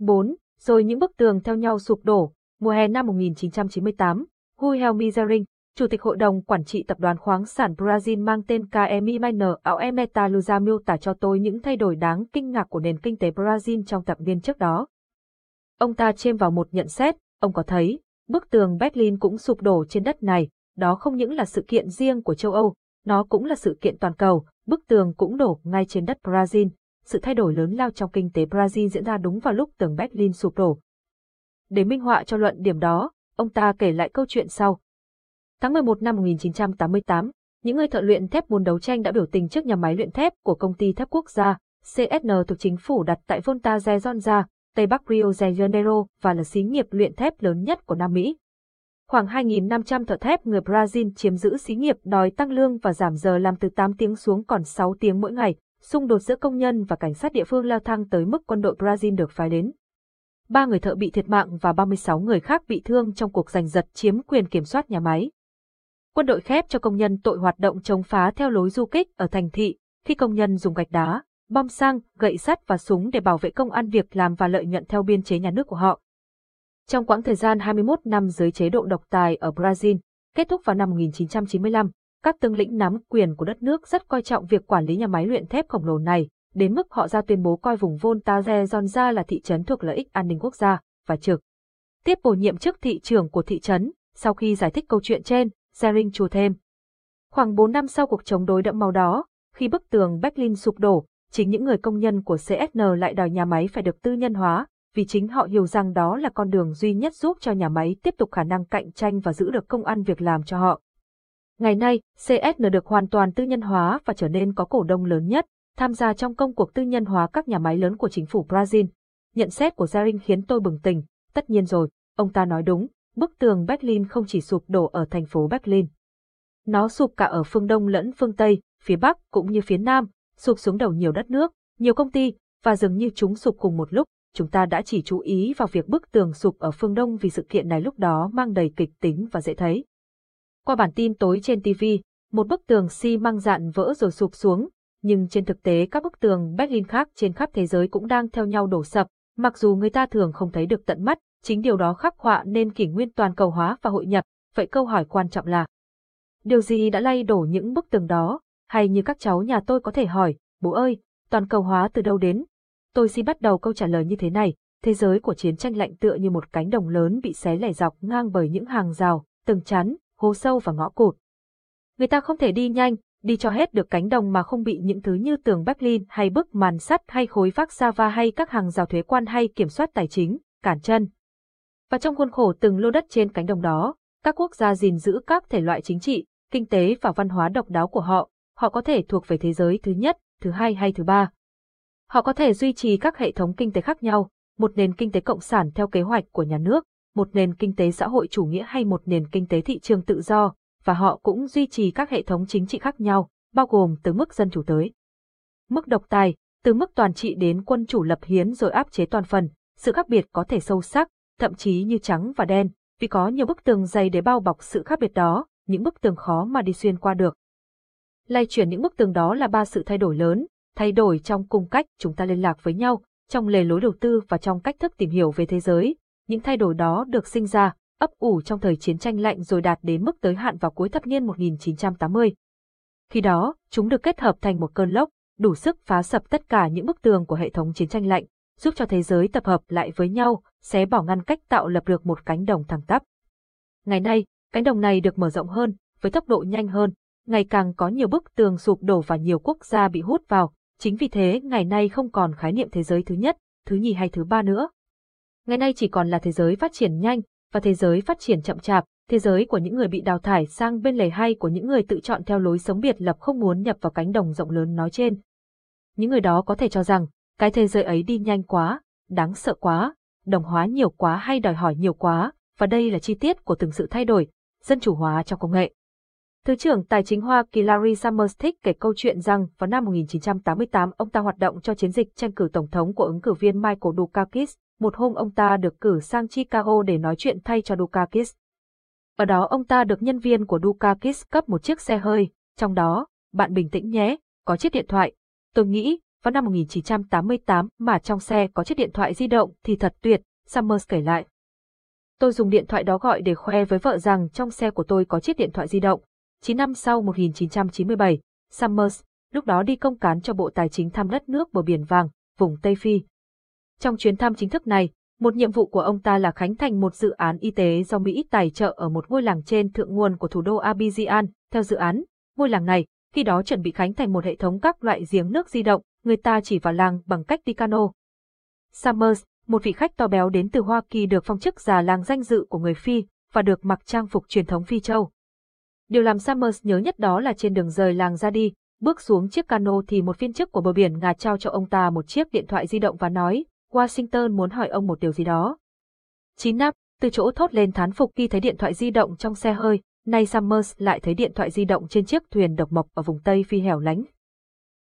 4. Rồi những bức tường theo nhau sụp đổ. Mùa hè năm 1998, Guilherme Mizering, Chủ tịch Hội đồng Quản trị Tập đoàn Khoáng sản Brazil mang tên KMI Miner Ao Metalurgia miêu tả cho tôi những thay đổi đáng kinh ngạc của nền kinh tế Brazil trong thập niên trước đó. Ông ta chêm vào một nhận xét, ông có thấy, bức tường Berlin cũng sụp đổ trên đất này, đó không những là sự kiện riêng của châu Âu, nó cũng là sự kiện toàn cầu, bức tường cũng đổ ngay trên đất Brazil. Sự thay đổi lớn lao trong kinh tế Brazil diễn ra đúng vào lúc tường Berlin sụp đổ. Để minh họa cho luận điểm đó, ông ta kể lại câu chuyện sau. Tháng 11 năm 1988, những người thợ luyện thép muốn đấu tranh đã biểu tình trước nhà máy luyện thép của công ty thép quốc gia CSN thuộc chính phủ đặt tại Volta Tây Bắc Rio de Janeiro và là xí nghiệp luyện thép lớn nhất của Nam Mỹ. Khoảng 2.500 thợ thép người Brazil chiếm giữ xí nghiệp đòi tăng lương và giảm giờ làm từ 8 tiếng xuống còn 6 tiếng mỗi ngày, xung đột giữa công nhân và cảnh sát địa phương leo thang tới mức quân đội Brazil được phái đến. Ba người thợ bị thiệt mạng và 36 người khác bị thương trong cuộc giành giật chiếm quyền kiểm soát nhà máy. Quân đội khép cho công nhân tội hoạt động chống phá theo lối du kích ở thành thị, khi công nhân dùng gạch đá, bom xăng, gậy sắt và súng để bảo vệ công ăn việc làm và lợi nhuận theo biên chế nhà nước của họ. Trong quãng thời gian 21 năm dưới chế độ độc tài ở Brazil, kết thúc vào năm 1995, các tướng lĩnh nắm quyền của đất nước rất coi trọng việc quản lý nhà máy luyện thép khổng lồ này, đến mức họ ra tuyên bố coi vùng Volta ra là thị trấn thuộc lợi ích an ninh quốc gia, và trực. Tiếp bổ nhiệm chức thị trưởng của thị trấn, sau khi giải thích câu chuyện trên, Zering chùa thêm. Khoảng 4 năm sau cuộc chống đối đẫm màu đó, khi bức tường Berlin sụp đổ, chính những người công nhân của CSN lại đòi nhà máy phải được tư nhân hóa, vì chính họ hiểu rằng đó là con đường duy nhất giúp cho nhà máy tiếp tục khả năng cạnh tranh và giữ được công ăn việc làm cho họ. Ngày nay, CSN được hoàn toàn tư nhân hóa và trở nên có cổ đông lớn nhất, tham gia trong công cuộc tư nhân hóa các nhà máy lớn của chính phủ Brazil. Nhận xét của Zarin khiến tôi bừng tỉnh, tất nhiên rồi, ông ta nói đúng, bức tường Berlin không chỉ sụp đổ ở thành phố Berlin. Nó sụp cả ở phương Đông lẫn phương Tây, phía Bắc cũng như phía Nam, sụp xuống đầu nhiều đất nước, nhiều công ty, và dường như chúng sụp cùng một lúc, chúng ta đã chỉ chú ý vào việc bức tường sụp ở phương Đông vì sự kiện này lúc đó mang đầy kịch tính và dễ thấy. Qua bản tin tối trên TV, một bức tường xi măng dạn vỡ rồi sụp xuống, nhưng trên thực tế các bức tường Berlin khác trên khắp thế giới cũng đang theo nhau đổ sập, mặc dù người ta thường không thấy được tận mắt, chính điều đó khắc họa nên kỷ nguyên toàn cầu hóa và hội nhập, vậy câu hỏi quan trọng là Điều gì đã lay đổ những bức tường đó, hay như các cháu nhà tôi có thể hỏi, bố ơi, toàn cầu hóa từ đâu đến? Tôi xin bắt đầu câu trả lời như thế này, thế giới của chiến tranh lạnh tựa như một cánh đồng lớn bị xé lẻ dọc ngang bởi những hàng rào, tường chắn, hố sâu và ngõ cụt. Người ta không thể đi nhanh, đi cho hết được cánh đồng mà không bị những thứ như tường Berlin hay bức màn sắt hay khối vác Java hay các hàng rào thuế quan hay kiểm soát tài chính, cản chân. Và trong khuôn khổ từng lô đất trên cánh đồng đó, các quốc gia gìn giữ các thể loại chính trị, kinh tế và văn hóa độc đáo của họ, họ có thể thuộc về thế giới thứ nhất, thứ hai hay thứ ba. Họ có thể duy trì các hệ thống kinh tế khác nhau, một nền kinh tế cộng sản theo kế hoạch của nhà nước, một nền kinh tế xã hội chủ nghĩa hay một nền kinh tế thị trường tự do, và họ cũng duy trì các hệ thống chính trị khác nhau, bao gồm từ mức dân chủ tới mức độc tài, từ mức toàn trị đến quân chủ lập hiến rồi áp chế toàn phần, sự khác biệt có thể sâu sắc, thậm chí như trắng và đen, vì có nhiều bức tường dày để bao bọc sự khác biệt đó, những bức tường khó mà đi xuyên qua được. Lay chuyển những bức tường đó là ba sự thay đổi lớn, thay đổi trong cung cách chúng ta liên lạc với nhau, trong lề lối đầu tư và trong cách thức tìm hiểu về thế giới. Những thay đổi đó được sinh ra, ấp ủ trong thời chiến tranh lạnh rồi đạt đến mức tới hạn vào cuối thập niên 1980. Khi đó, chúng được kết hợp thành một cơn lốc, đủ sức phá sập tất cả những bức tường của hệ thống chiến tranh lạnh, giúp cho thế giới tập hợp lại với nhau, xé bỏ ngăn cách tạo lập được một cánh đồng thẳng tắp. Ngày nay, cánh đồng này được mở rộng hơn, với tốc độ nhanh hơn, ngày càng có nhiều bức tường sụp đổ và nhiều quốc gia bị hút vào, chính vì thế ngày nay không còn khái niệm thế giới thứ nhất, thứ nhì hay thứ ba nữa. Ngày nay chỉ còn là thế giới phát triển nhanh, và thế giới phát triển chậm chạp, thế giới của những người bị đào thải sang bên lề hay của những người tự chọn theo lối sống biệt lập không muốn nhập vào cánh đồng rộng lớn nói trên. Những người đó có thể cho rằng, cái thế giới ấy đi nhanh quá, đáng sợ quá, đồng hóa nhiều quá hay đòi hỏi nhiều quá, và đây là chi tiết của từng sự thay đổi, dân chủ hóa trong công nghệ. Thứ trưởng Tài chính Hoa Kỳ Larry Summers thích kể câu chuyện rằng vào năm 1988 ông ta hoạt động cho chiến dịch tranh cử tổng thống của ứng cử viên Michael Dukakis. Một hôm ông ta được cử sang Chicago để nói chuyện thay cho Dukakis. Ở đó ông ta được nhân viên của Dukakis cấp một chiếc xe hơi, trong đó, bạn bình tĩnh nhé, có chiếc điện thoại. Tôi nghĩ, vào năm 1988 mà trong xe có chiếc điện thoại di động thì thật tuyệt, Summers kể lại. Tôi dùng điện thoại đó gọi để khoe với vợ rằng trong xe của tôi có chiếc điện thoại di động. 9 năm sau 1997, Summers, lúc đó đi công cán cho Bộ Tài chính thăm đất nước bờ biển vàng, vùng Tây Phi. Trong chuyến thăm chính thức này, một nhiệm vụ của ông ta là khánh thành một dự án y tế do Mỹ tài trợ ở một ngôi làng trên thượng nguồn của thủ đô Abidjan. Theo dự án, ngôi làng này, khi đó chuẩn bị khánh thành một hệ thống các loại giếng nước di động, người ta chỉ vào làng bằng cách đi cano. Summers, một vị khách to béo đến từ Hoa Kỳ được phong chức già làng danh dự của người Phi và được mặc trang phục truyền thống Phi Châu. Điều làm Summers nhớ nhất đó là trên đường rời làng ra đi, bước xuống chiếc cano thì một viên chức của bờ biển ngà trao cho ông ta một chiếc điện thoại di động và nói, Washington muốn hỏi ông một điều gì đó. Chín năm, từ chỗ thốt lên thán phục khi thấy điện thoại di động trong xe hơi, nay Summers lại thấy điện thoại di động trên chiếc thuyền độc mộc ở vùng Tây Phi hẻo lánh.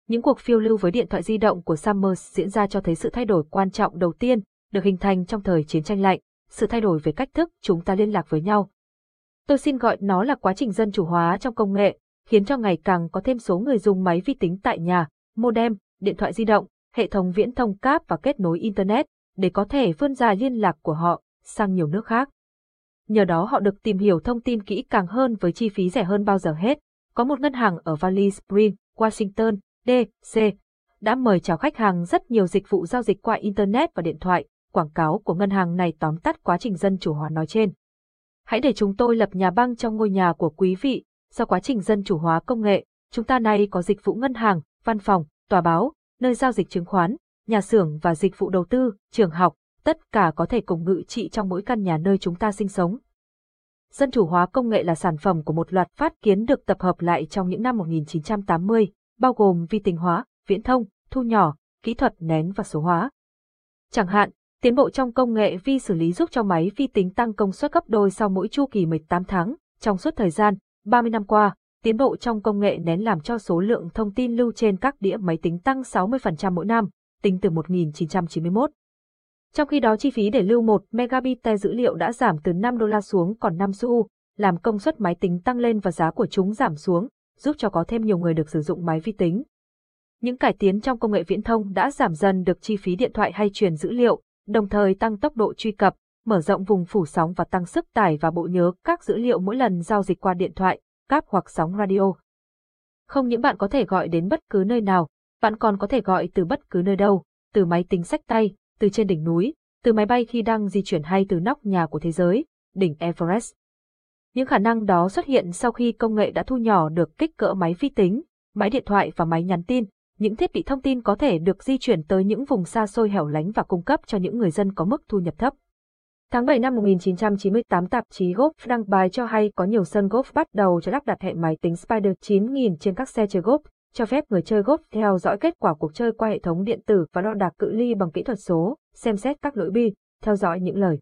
Những cuộc phiêu lưu với điện thoại di động của Summers diễn ra cho thấy sự thay đổi quan trọng đầu tiên, được hình thành trong thời chiến tranh lạnh, sự thay đổi về cách thức chúng ta liên lạc với nhau. Tôi xin gọi nó là quá trình dân chủ hóa trong công nghệ, khiến cho ngày càng có thêm số người dùng máy vi tính tại nhà, modem, điện thoại di động, hệ thống viễn thông cáp và kết nối Internet, để có thể vươn ra liên lạc của họ sang nhiều nước khác. Nhờ đó họ được tìm hiểu thông tin kỹ càng hơn với chi phí rẻ hơn bao giờ hết. Có một ngân hàng ở Valley Spring, Washington, D.C. đã mời chào khách hàng rất nhiều dịch vụ giao dịch qua Internet và điện thoại. Quảng cáo của ngân hàng này tóm tắt quá trình dân chủ hóa nói trên. Hãy để chúng tôi lập nhà băng trong ngôi nhà của quý vị. Sau quá trình dân chủ hóa công nghệ, chúng ta nay có dịch vụ ngân hàng, văn phòng, tòa báo, nơi giao dịch chứng khoán, nhà xưởng và dịch vụ đầu tư, trường học, tất cả có thể cùng ngự trị trong mỗi căn nhà nơi chúng ta sinh sống. Dân chủ hóa công nghệ là sản phẩm của một loạt phát kiến được tập hợp lại trong những năm 1980, bao gồm vi tính hóa, viễn thông, thu nhỏ, kỹ thuật nén và số hóa. Chẳng hạn, tiến bộ trong công nghệ vi xử lý giúp cho máy vi tính tăng công suất gấp đôi sau mỗi chu kỳ 18 tháng. Trong suốt thời gian 30 năm qua, tiến bộ trong công nghệ nén làm cho số lượng thông tin lưu trên các đĩa máy tính tăng 60% mỗi năm, tính từ 1991. Trong khi đó chi phí để lưu 1 megabit dữ liệu đã giảm từ 5 đô la xuống còn 5 xu, làm công suất máy tính tăng lên và giá của chúng giảm xuống, giúp cho có thêm nhiều người được sử dụng máy vi tính. Những cải tiến trong công nghệ viễn thông đã giảm dần được chi phí điện thoại hay truyền dữ liệu, đồng thời tăng tốc độ truy cập, mở rộng vùng phủ sóng và tăng sức tải và bộ nhớ các dữ liệu mỗi lần giao dịch qua điện thoại, cáp hoặc sóng radio. Không những bạn có thể gọi đến bất cứ nơi nào, bạn còn có thể gọi từ bất cứ nơi đâu, từ máy tính sách tay, từ trên đỉnh núi, từ máy bay khi đang di chuyển hay từ nóc nhà của thế giới, đỉnh Everest. Những khả năng đó xuất hiện sau khi công nghệ đã thu nhỏ được kích cỡ máy vi tính, máy điện thoại và máy nhắn tin. Những thiết bị thông tin có thể được di chuyển tới những vùng xa xôi hẻo lánh và cung cấp cho những người dân có mức thu nhập thấp. Tháng 7 năm 1998 tạp chí Golf đăng bài cho hay có nhiều sân golf bắt đầu cho lắp đặt hệ máy tính Spider 9000 trên các xe chơi golf, cho phép người chơi golf theo dõi kết quả cuộc chơi qua hệ thống điện tử và đo đạc cự ly bằng kỹ thuật số, xem xét các lỗi bi, theo dõi những lời.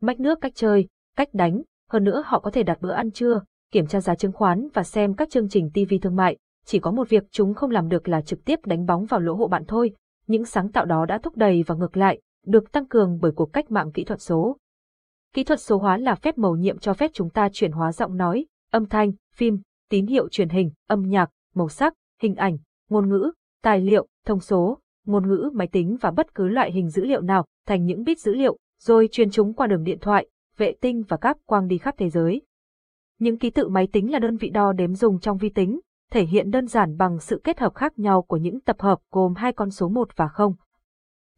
Mách nước cách chơi, cách đánh, hơn nữa họ có thể đặt bữa ăn trưa, kiểm tra giá chứng khoán và xem các chương trình TV thương mại. Chỉ có một việc chúng không làm được là trực tiếp đánh bóng vào lỗ hộ bạn thôi. Những sáng tạo đó đã thúc đẩy và ngược lại, được tăng cường bởi cuộc cách mạng kỹ thuật số. Kỹ thuật số hóa là phép màu nhiệm cho phép chúng ta chuyển hóa giọng nói, âm thanh, phim, tín hiệu truyền hình, âm nhạc, màu sắc, hình ảnh, ngôn ngữ, tài liệu, thông số, ngôn ngữ máy tính và bất cứ loại hình dữ liệu nào thành những bit dữ liệu, rồi truyền chúng qua đường điện thoại, vệ tinh và các quang đi khắp thế giới. Những ký tự máy tính là đơn vị đo đếm dùng trong vi tính, thể hiện đơn giản bằng sự kết hợp khác nhau của những tập hợp gồm hai con số 1 và 0.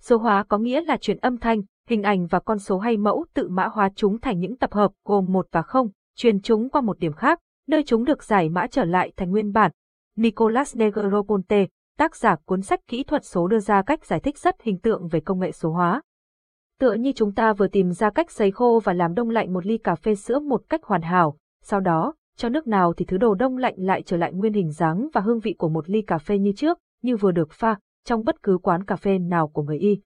Số hóa có nghĩa là truyền âm thanh, hình ảnh và con số hay mẫu tự mã hóa chúng thành những tập hợp gồm một và không, truyền chúng qua một điểm khác, nơi chúng được giải mã trở lại thành nguyên bản. Nicolas Negroponte, tác giả cuốn sách kỹ thuật số đưa ra cách giải thích rất hình tượng về công nghệ số hóa. Tựa như chúng ta vừa tìm ra cách sấy khô và làm đông lạnh một ly cà phê sữa một cách hoàn hảo, sau đó, cho nước nào thì thứ đồ đông lạnh lại trở lại nguyên hình dáng và hương vị của một ly cà phê như trước, như vừa được pha, trong bất cứ quán cà phê nào của người Y.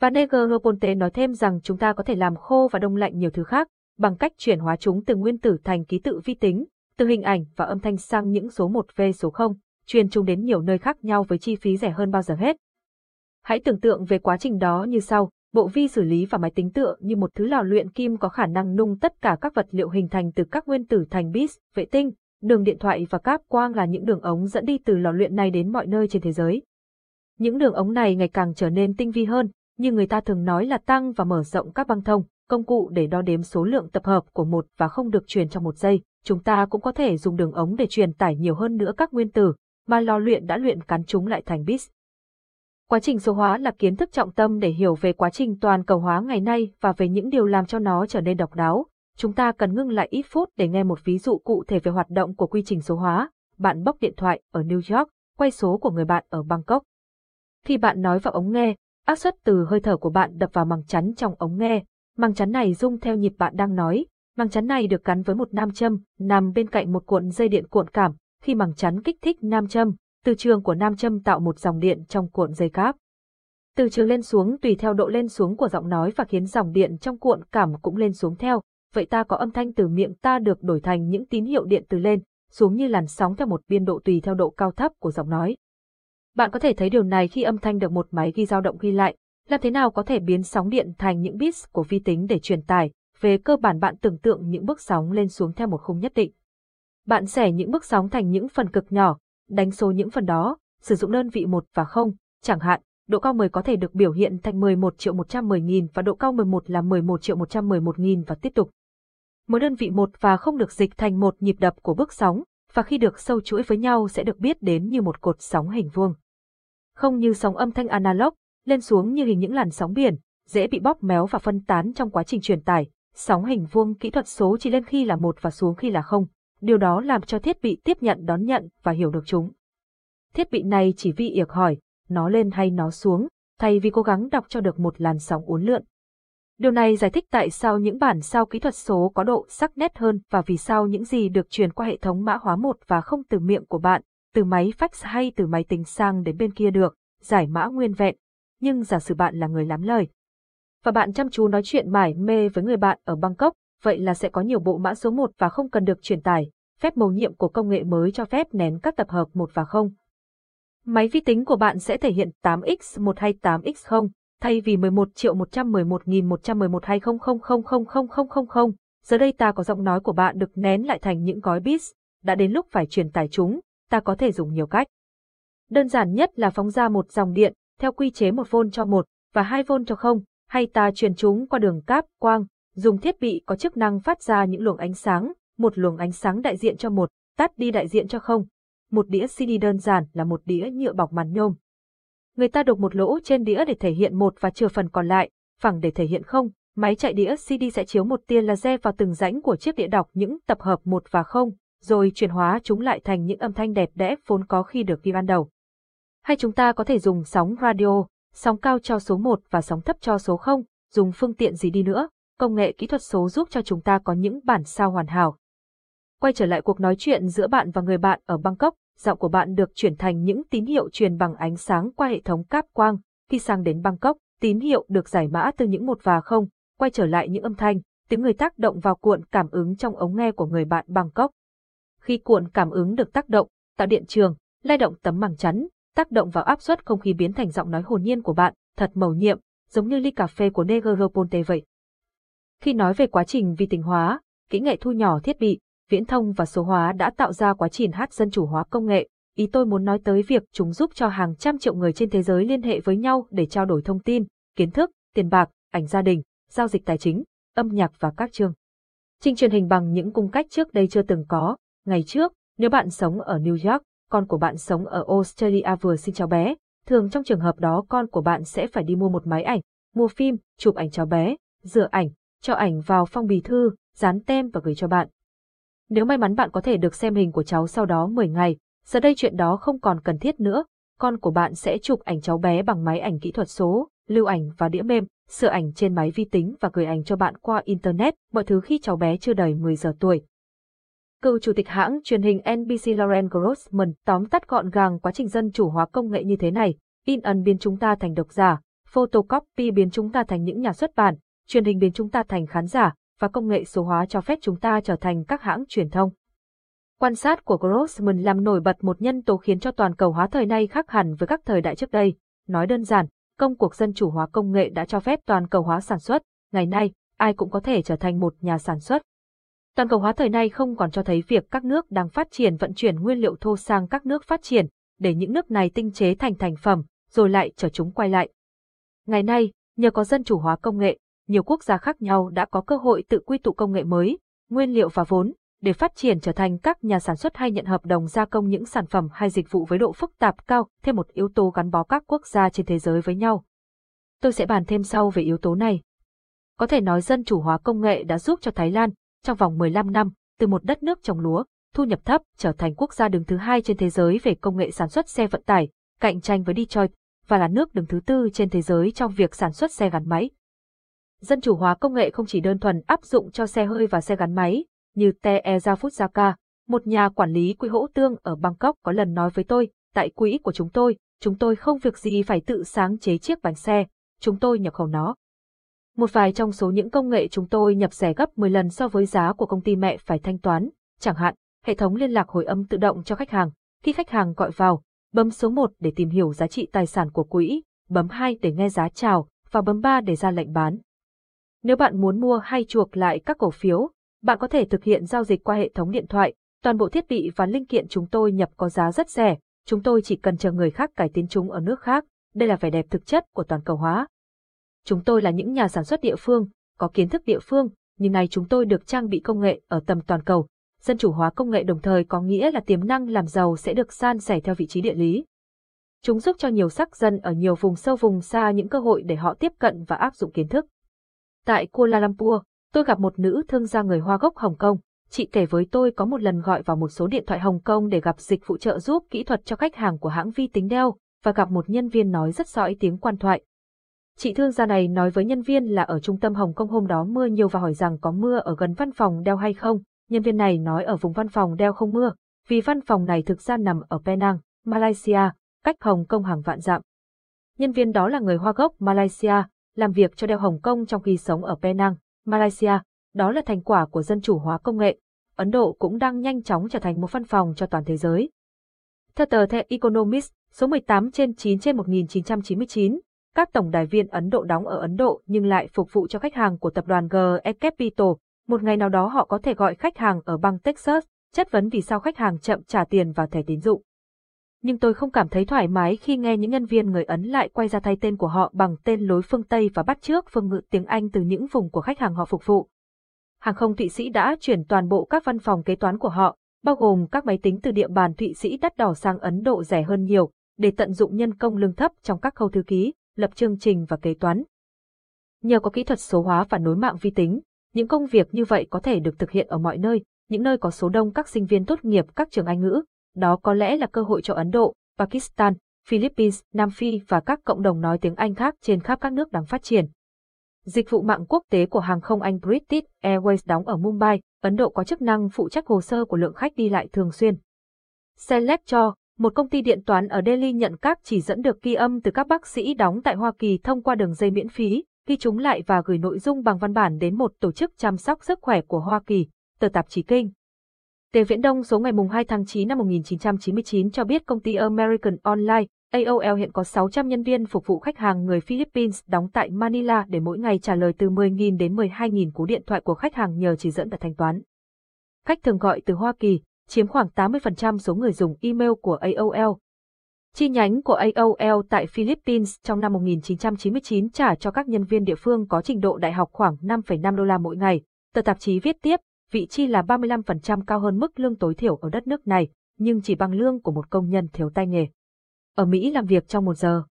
Và Negroponte nói thêm rằng chúng ta có thể làm khô và đông lạnh nhiều thứ khác, bằng cách chuyển hóa chúng từ nguyên tử thành ký tự vi tính, từ hình ảnh và âm thanh sang những số 1V số 0, truyền chúng đến nhiều nơi khác nhau với chi phí rẻ hơn bao giờ hết. Hãy tưởng tượng về quá trình đó như sau, bộ vi xử lý và máy tính tựa như một thứ lò luyện kim có khả năng nung tất cả các vật liệu hình thành từ các nguyên tử thành bits, vệ tinh, đường điện thoại và cáp quang là những đường ống dẫn đi từ lò luyện này đến mọi nơi trên thế giới. Những đường ống này ngày càng trở nên tinh vi hơn, như người ta thường nói là tăng và mở rộng các băng thông, công cụ để đo đếm số lượng tập hợp của một và không được truyền trong một giây. Chúng ta cũng có thể dùng đường ống để truyền tải nhiều hơn nữa các nguyên tử, mà lò luyện đã luyện cắn chúng lại thành bits. Quá trình số hóa là kiến thức trọng tâm để hiểu về quá trình toàn cầu hóa ngày nay và về những điều làm cho nó trở nên độc đáo. Chúng ta cần ngưng lại ít phút để nghe một ví dụ cụ thể về hoạt động của quy trình số hóa. Bạn bóc điện thoại ở New York, quay số của người bạn ở Bangkok. Khi bạn nói vào ống nghe, áp suất từ hơi thở của bạn đập vào màng chắn trong ống nghe. Màng chắn này rung theo nhịp bạn đang nói. Màng chắn này được gắn với một nam châm, nằm bên cạnh một cuộn dây điện cuộn cảm. Khi màng chắn kích thích nam châm, từ trường của nam châm tạo một dòng điện trong cuộn dây cáp. Từ trường lên xuống tùy theo độ lên xuống của giọng nói và khiến dòng điện trong cuộn cảm cũng lên xuống theo, vậy ta có âm thanh từ miệng ta được đổi thành những tín hiệu điện từ lên, xuống như làn sóng theo một biên độ tùy theo độ cao thấp của giọng nói. Bạn có thể thấy điều này khi âm thanh được một máy ghi dao động ghi lại, làm thế nào có thể biến sóng điện thành những bits của vi tính để truyền tải, về cơ bản bạn tưởng tượng những bước sóng lên xuống theo một khung nhất định. Bạn xẻ những bước sóng thành những phần cực nhỏ, đánh số những phần đó, sử dụng đơn vị 1 và 0, chẳng hạn, độ cao 10 có thể được biểu hiện thành 11 triệu 110 nghìn và độ cao 11 là 11 triệu 111 nghìn và tiếp tục. Mỗi đơn vị 1 và 0 được dịch thành một nhịp đập của bước sóng, và khi được sâu chuỗi với nhau sẽ được biết đến như một cột sóng hình vuông. Không như sóng âm thanh analog, lên xuống như hình những làn sóng biển, dễ bị bóp méo và phân tán trong quá trình truyền tải. Sóng hình vuông kỹ thuật số chỉ lên khi là một và xuống khi là không điều đó làm cho thiết bị tiếp nhận đón nhận và hiểu được chúng. Thiết bị này chỉ vi yểu hỏi, nó lên hay nó xuống, thay vì cố gắng đọc cho được một làn sóng uốn lượn. Điều này giải thích tại sao những bản sao kỹ thuật số có độ sắc nét hơn và vì sao những gì được truyền qua hệ thống mã hóa một và không từ miệng của bạn, từ máy fax hay từ máy tính sang đến bên kia được, giải mã nguyên vẹn. Nhưng giả sử bạn là người lắm lời. Và bạn chăm chú nói chuyện mải mê với người bạn ở Bangkok, vậy là sẽ có nhiều bộ mã số 1 và không cần được truyền tải. Phép mầu nhiệm của công nghệ mới cho phép nén các tập hợp 1 và 0. Máy vi tính của bạn sẽ thể hiện 8x1 hay 8x0, thay vì 11 triệu 111.111 hay 00000000. Giờ đây ta có giọng nói của bạn được nén lại thành những gói bits, đã đến lúc phải truyền tải chúng, ta có thể dùng nhiều cách. Đơn giản nhất là phóng ra một dòng điện, theo quy chế 1V cho 1 và 2V cho 0, hay ta truyền chúng qua đường cáp quang, dùng thiết bị có chức năng phát ra những luồng ánh sáng, một luồng ánh sáng đại diện cho một, tắt đi đại diện cho không. Một đĩa CD đơn giản là một đĩa nhựa bọc màn nhôm. Người ta đục một lỗ trên đĩa để thể hiện một và chừa phần còn lại, phẳng để thể hiện không. Máy chạy đĩa CD sẽ chiếu một tia laser vào từng rãnh của chiếc đĩa đọc những tập hợp một và không, rồi chuyển hóa chúng lại thành những âm thanh đẹp đẽ vốn có khi được ghi ban đầu. Hay chúng ta có thể dùng sóng radio, sóng cao cho số 1 và sóng thấp cho số 0, dùng phương tiện gì đi nữa, công nghệ kỹ thuật số giúp cho chúng ta có những bản sao hoàn hảo. Quay trở lại cuộc nói chuyện giữa bạn và người bạn ở Bangkok, giọng của bạn được chuyển thành những tín hiệu truyền bằng ánh sáng qua hệ thống cáp quang. Khi sang đến Bangkok, tín hiệu được giải mã từ những một và không, quay trở lại những âm thanh, tiếng người tác động vào cuộn cảm ứng trong ống nghe của người bạn Bangkok. Khi cuộn cảm ứng được tác động, tạo điện trường, lay động tấm màng chắn, tác động vào áp suất không khí biến thành giọng nói hồn nhiên của bạn, thật mầu nhiệm, giống như ly cà phê của Negroponte vậy. Khi nói về quá trình vi tính hóa, kỹ nghệ thu nhỏ thiết bị, viễn thông và số hóa đã tạo ra quá trình hát dân chủ hóa công nghệ. Ý tôi muốn nói tới việc chúng giúp cho hàng trăm triệu người trên thế giới liên hệ với nhau để trao đổi thông tin, kiến thức, tiền bạc, ảnh gia đình, giao dịch tài chính, âm nhạc và các chương. Trình truyền hình bằng những cung cách trước đây chưa từng có. Ngày trước, nếu bạn sống ở New York, con của bạn sống ở Australia vừa sinh cháu bé, thường trong trường hợp đó con của bạn sẽ phải đi mua một máy ảnh, mua phim, chụp ảnh cháu bé, rửa ảnh, cho ảnh vào phong bì thư, dán tem và gửi cho bạn. Nếu may mắn bạn có thể được xem hình của cháu sau đó 10 ngày, giờ đây chuyện đó không còn cần thiết nữa, con của bạn sẽ chụp ảnh cháu bé bằng máy ảnh kỹ thuật số, lưu ảnh và đĩa mềm, sửa ảnh trên máy vi tính và gửi ảnh cho bạn qua Internet, mọi thứ khi cháu bé chưa đầy 10 giờ tuổi. Cựu chủ tịch hãng truyền hình NBC Lauren Grossman tóm tắt gọn gàng quá trình dân chủ hóa công nghệ như thế này, in ấn biến chúng ta thành độc giả, photocopy biến chúng ta thành những nhà xuất bản, truyền hình biến chúng ta thành khán giả, và công nghệ số hóa cho phép chúng ta trở thành các hãng truyền thông. Quan sát của Grossman làm nổi bật một nhân tố khiến cho toàn cầu hóa thời nay khác hẳn với các thời đại trước đây. Nói đơn giản, công cuộc dân chủ hóa công nghệ đã cho phép toàn cầu hóa sản xuất, ngày nay, ai cũng có thể trở thành một nhà sản xuất. Toàn cầu hóa thời nay không còn cho thấy việc các nước đang phát triển vận chuyển nguyên liệu thô sang các nước phát triển, để những nước này tinh chế thành thành phẩm, rồi lại chở chúng quay lại. Ngày nay, nhờ có dân chủ hóa công nghệ, nhiều quốc gia khác nhau đã có cơ hội tự quy tụ công nghệ mới, nguyên liệu và vốn, để phát triển trở thành các nhà sản xuất hay nhận hợp đồng gia công những sản phẩm hay dịch vụ với độ phức tạp cao, thêm một yếu tố gắn bó các quốc gia trên thế giới với nhau. Tôi sẽ bàn thêm sau về yếu tố này. Có thể nói dân chủ hóa công nghệ đã giúp cho Thái Lan, trong vòng 15 năm, từ một đất nước trồng lúa, thu nhập thấp trở thành quốc gia đứng thứ hai trên thế giới về công nghệ sản xuất xe vận tải, cạnh tranh với Detroit, và là nước đứng thứ tư trên thế giới trong việc sản xuất xe gắn máy. Dân chủ hóa công nghệ không chỉ đơn thuần áp dụng cho xe hơi và xe gắn máy, như Te Ezafusaka, một nhà quản lý quỹ hỗ tương ở Bangkok có lần nói với tôi, tại quỹ của chúng tôi, chúng tôi không việc gì phải tự sáng chế chiếc bánh xe, chúng tôi nhập khẩu nó. Một vài trong số những công nghệ chúng tôi nhập rẻ gấp 10 lần so với giá của công ty mẹ phải thanh toán, chẳng hạn, hệ thống liên lạc hồi âm tự động cho khách hàng. Khi khách hàng gọi vào, bấm số 1 để tìm hiểu giá trị tài sản của quỹ, bấm 2 để nghe giá chào, và bấm 3 để ra lệnh bán. Nếu bạn muốn mua hay chuộc lại các cổ phiếu, bạn có thể thực hiện giao dịch qua hệ thống điện thoại, toàn bộ thiết bị và linh kiện chúng tôi nhập có giá rất rẻ, chúng tôi chỉ cần chờ người khác cải tiến chúng ở nước khác, đây là vẻ đẹp thực chất của toàn cầu hóa. Chúng tôi là những nhà sản xuất địa phương, có kiến thức địa phương, nhưng nay chúng tôi được trang bị công nghệ ở tầm toàn cầu. Dân chủ hóa công nghệ đồng thời có nghĩa là tiềm năng làm giàu sẽ được san sẻ theo vị trí địa lý. Chúng giúp cho nhiều sắc dân ở nhiều vùng sâu vùng xa những cơ hội để họ tiếp cận và áp dụng kiến thức. Tại Kuala Lumpur, tôi gặp một nữ thương gia người Hoa gốc Hồng Kông. Chị kể với tôi có một lần gọi vào một số điện thoại Hồng Kông để gặp dịch vụ trợ giúp kỹ thuật cho khách hàng của hãng vi tính đeo, và gặp một nhân viên nói rất rõ tiếng quan thoại. Chị thương gia này nói với nhân viên là ở trung tâm Hồng Kông hôm đó mưa nhiều và hỏi rằng có mưa ở gần văn phòng đeo hay không. Nhân viên này nói ở vùng văn phòng đeo không mưa, vì văn phòng này thực ra nằm ở Penang, Malaysia, cách Hồng Kông hàng vạn dặm. Nhân viên đó là người Hoa gốc Malaysia, làm việc cho đeo Hồng Kông trong khi sống ở Penang, Malaysia. Đó là thành quả của dân chủ hóa công nghệ. Ấn Độ cũng đang nhanh chóng trở thành một văn phòng cho toàn thế giới. Theo tờ The Economist, số 18 trên 9 trên 1999, các tổng đài viên Ấn Độ đóng ở Ấn Độ nhưng lại phục vụ cho khách hàng của tập đoàn GE Capital. Một ngày nào đó họ có thể gọi khách hàng ở bang Texas, chất vấn vì sao khách hàng chậm trả tiền vào thẻ tín dụng. Nhưng tôi không cảm thấy thoải mái khi nghe những nhân viên người Ấn lại quay ra thay tên của họ bằng tên lối phương Tây và bắt trước phương ngữ tiếng Anh từ những vùng của khách hàng họ phục vụ. Hàng không Thụy Sĩ đã chuyển toàn bộ các văn phòng kế toán của họ, bao gồm các máy tính từ địa bàn Thụy Sĩ đắt đỏ sang Ấn Độ rẻ hơn nhiều, để tận dụng nhân công lương thấp trong các khâu thư ký, lập chương trình và kế toán. Nhờ có kỹ thuật số hóa và nối mạng vi tính, những công việc như vậy có thể được thực hiện ở mọi nơi, những nơi có số đông các sinh viên tốt nghiệp các trường Anh ngữ. Đó có lẽ là cơ hội cho Ấn Độ, Pakistan, Philippines, Nam Phi và các cộng đồng nói tiếng Anh khác trên khắp các nước đang phát triển. Dịch vụ mạng quốc tế của hàng không Anh British Airways đóng ở Mumbai, Ấn Độ có chức năng phụ trách hồ sơ của lượng khách đi lại thường xuyên. Selector, một công ty điện toán ở Delhi nhận các chỉ dẫn được ghi âm từ các bác sĩ đóng tại Hoa Kỳ thông qua đường dây miễn phí, ghi chúng lại và gửi nội dung bằng văn bản đến một tổ chức chăm sóc sức khỏe của Hoa Kỳ, tờ tạp chí Kinh. Tề Viễn Đông số ngày 2 tháng 9 năm 1999 cho biết công ty American Online, AOL hiện có 600 nhân viên phục vụ khách hàng người Philippines đóng tại Manila để mỗi ngày trả lời từ 10.000 đến 12.000 cú điện thoại của khách hàng nhờ chỉ dẫn và thanh toán. Khách thường gọi từ Hoa Kỳ, chiếm khoảng 80% số người dùng email của AOL. Chi nhánh của AOL tại Philippines trong năm 1999 trả cho các nhân viên địa phương có trình độ đại học khoảng 5,5 đô la mỗi ngày. Tờ tạp chí viết tiếp, vị chi là 35% cao hơn mức lương tối thiểu ở đất nước này, nhưng chỉ bằng lương của một công nhân thiếu tay nghề. Ở Mỹ làm việc trong một giờ.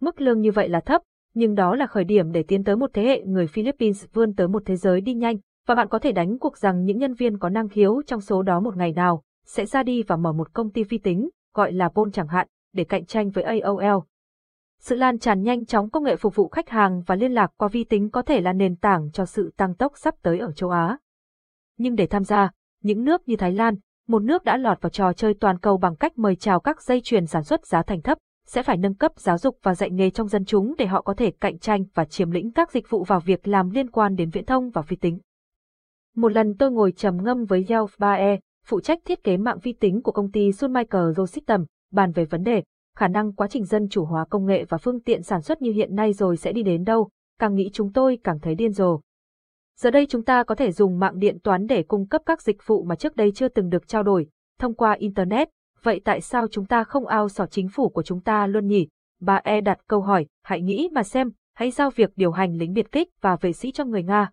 Mức lương như vậy là thấp, nhưng đó là khởi điểm để tiến tới một thế hệ người Philippines vươn tới một thế giới đi nhanh, và bạn có thể đánh cuộc rằng những nhân viên có năng khiếu trong số đó một ngày nào sẽ ra đi và mở một công ty vi tính, gọi là Bôn chẳng hạn, để cạnh tranh với AOL. Sự lan tràn nhanh chóng công nghệ phục vụ khách hàng và liên lạc qua vi tính có thể là nền tảng cho sự tăng tốc sắp tới ở châu Á. Nhưng để tham gia, những nước như Thái Lan, một nước đã lọt vào trò chơi toàn cầu bằng cách mời chào các dây chuyền sản xuất giá thành thấp, sẽ phải nâng cấp giáo dục và dạy nghề trong dân chúng để họ có thể cạnh tranh và chiếm lĩnh các dịch vụ vào việc làm liên quan đến viễn thông và vi tính. Một lần tôi ngồi trầm ngâm với Yelf Bae, phụ trách thiết kế mạng vi tính của công ty Sun System, bàn về vấn đề, khả năng quá trình dân chủ hóa công nghệ và phương tiện sản xuất như hiện nay rồi sẽ đi đến đâu, càng nghĩ chúng tôi càng thấy điên rồ. Giờ đây chúng ta có thể dùng mạng điện toán để cung cấp các dịch vụ mà trước đây chưa từng được trao đổi, thông qua Internet, vậy tại sao chúng ta không ao sỏ chính phủ của chúng ta luôn nhỉ? bà E đặt câu hỏi, hãy nghĩ mà xem, hãy giao việc điều hành lính biệt kích và vệ sĩ cho người Nga.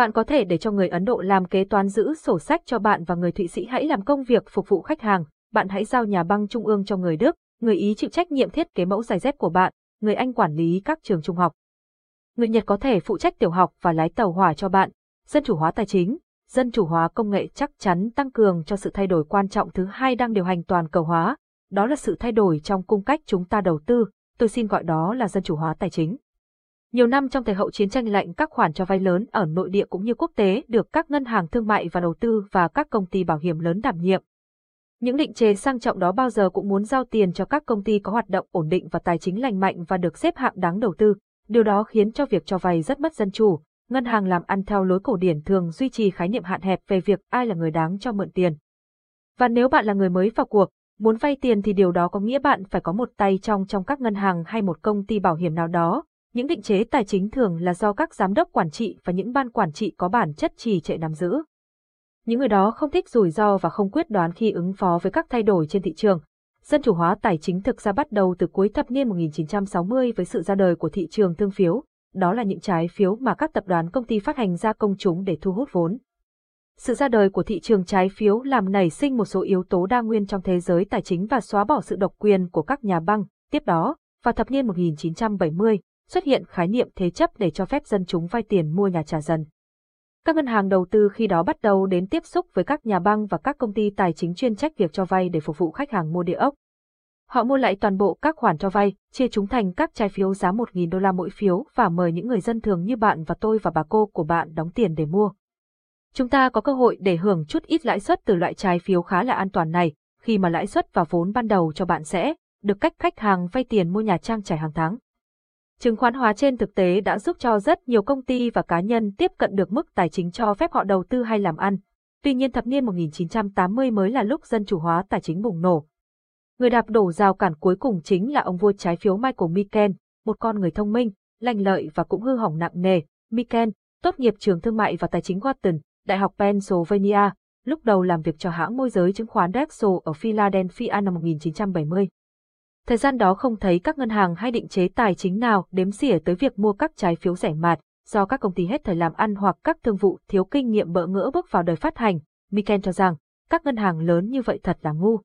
Bạn có thể để cho người Ấn Độ làm kế toán giữ sổ sách cho bạn và người Thụy Sĩ hãy làm công việc phục vụ khách hàng. Bạn hãy giao nhà băng trung ương cho người Đức, người Ý chịu trách nhiệm thiết kế mẫu giày dép của bạn, người Anh quản lý các trường trung học. Người Nhật có thể phụ trách tiểu học và lái tàu hỏa cho bạn. Dân chủ hóa tài chính, dân chủ hóa công nghệ chắc chắn tăng cường cho sự thay đổi quan trọng thứ hai đang điều hành toàn cầu hóa, đó là sự thay đổi trong cung cách chúng ta đầu tư, tôi xin gọi đó là dân chủ hóa tài chính. Nhiều năm trong thời hậu chiến tranh lạnh các khoản cho vay lớn ở nội địa cũng như quốc tế được các ngân hàng thương mại và đầu tư và các công ty bảo hiểm lớn đảm nhiệm. Những định chế sang trọng đó bao giờ cũng muốn giao tiền cho các công ty có hoạt động ổn định và tài chính lành mạnh và được xếp hạng đáng đầu tư. Điều đó khiến cho việc cho vay rất mất dân chủ. Ngân hàng làm ăn theo lối cổ điển thường duy trì khái niệm hạn hẹp về việc ai là người đáng cho mượn tiền. Và nếu bạn là người mới vào cuộc, muốn vay tiền thì điều đó có nghĩa bạn phải có một tay trong trong các ngân hàng hay một công ty bảo hiểm nào đó. Những định chế tài chính thường là do các giám đốc quản trị và những ban quản trị có bản chất trì trệ nắm giữ. Những người đó không thích rủi ro và không quyết đoán khi ứng phó với các thay đổi trên thị trường. Dân chủ hóa tài chính thực ra bắt đầu từ cuối thập niên 1960 với sự ra đời của thị trường thương phiếu, đó là những trái phiếu mà các tập đoàn công ty phát hành ra công chúng để thu hút vốn. Sự ra đời của thị trường trái phiếu làm nảy sinh một số yếu tố đa nguyên trong thế giới tài chính và xóa bỏ sự độc quyền của các nhà băng. Tiếp đó, vào thập niên 1970, xuất hiện khái niệm thế chấp để cho phép dân chúng vay tiền mua nhà trả dần. Các ngân hàng đầu tư khi đó bắt đầu đến tiếp xúc với các nhà băng và các công ty tài chính chuyên trách việc cho vay để phục vụ khách hàng mua địa ốc. Họ mua lại toàn bộ các khoản cho vay, chia chúng thành các trái phiếu giá 1.000 đô la mỗi phiếu và mời những người dân thường như bạn và tôi và bà cô của bạn đóng tiền để mua. Chúng ta có cơ hội để hưởng chút ít lãi suất từ loại trái phiếu khá là an toàn này, khi mà lãi suất và vốn ban đầu cho bạn sẽ được cách khách hàng vay tiền mua nhà trang trải hàng tháng. Chứng khoán hóa trên thực tế đã giúp cho rất nhiều công ty và cá nhân tiếp cận được mức tài chính cho phép họ đầu tư hay làm ăn. Tuy nhiên thập niên 1980 mới là lúc dân chủ hóa tài chính bùng nổ. Người đạp đổ rào cản cuối cùng chính là ông vua trái phiếu Michael Miken, một con người thông minh, lành lợi và cũng hư hỏng nặng nề. Miken, tốt nghiệp trường thương mại và tài chính Wharton, Đại học Pennsylvania, lúc đầu làm việc cho hãng môi giới chứng khoán Drexel ở Philadelphia năm 1970. Thời gian đó không thấy các ngân hàng hay định chế tài chính nào đếm xỉa tới việc mua các trái phiếu rẻ mạt, do các công ty hết thời làm ăn hoặc các thương vụ thiếu kinh nghiệm bỡ ngỡ bước vào đời phát hành. Miken cho rằng, các ngân hàng lớn như vậy thật là ngu.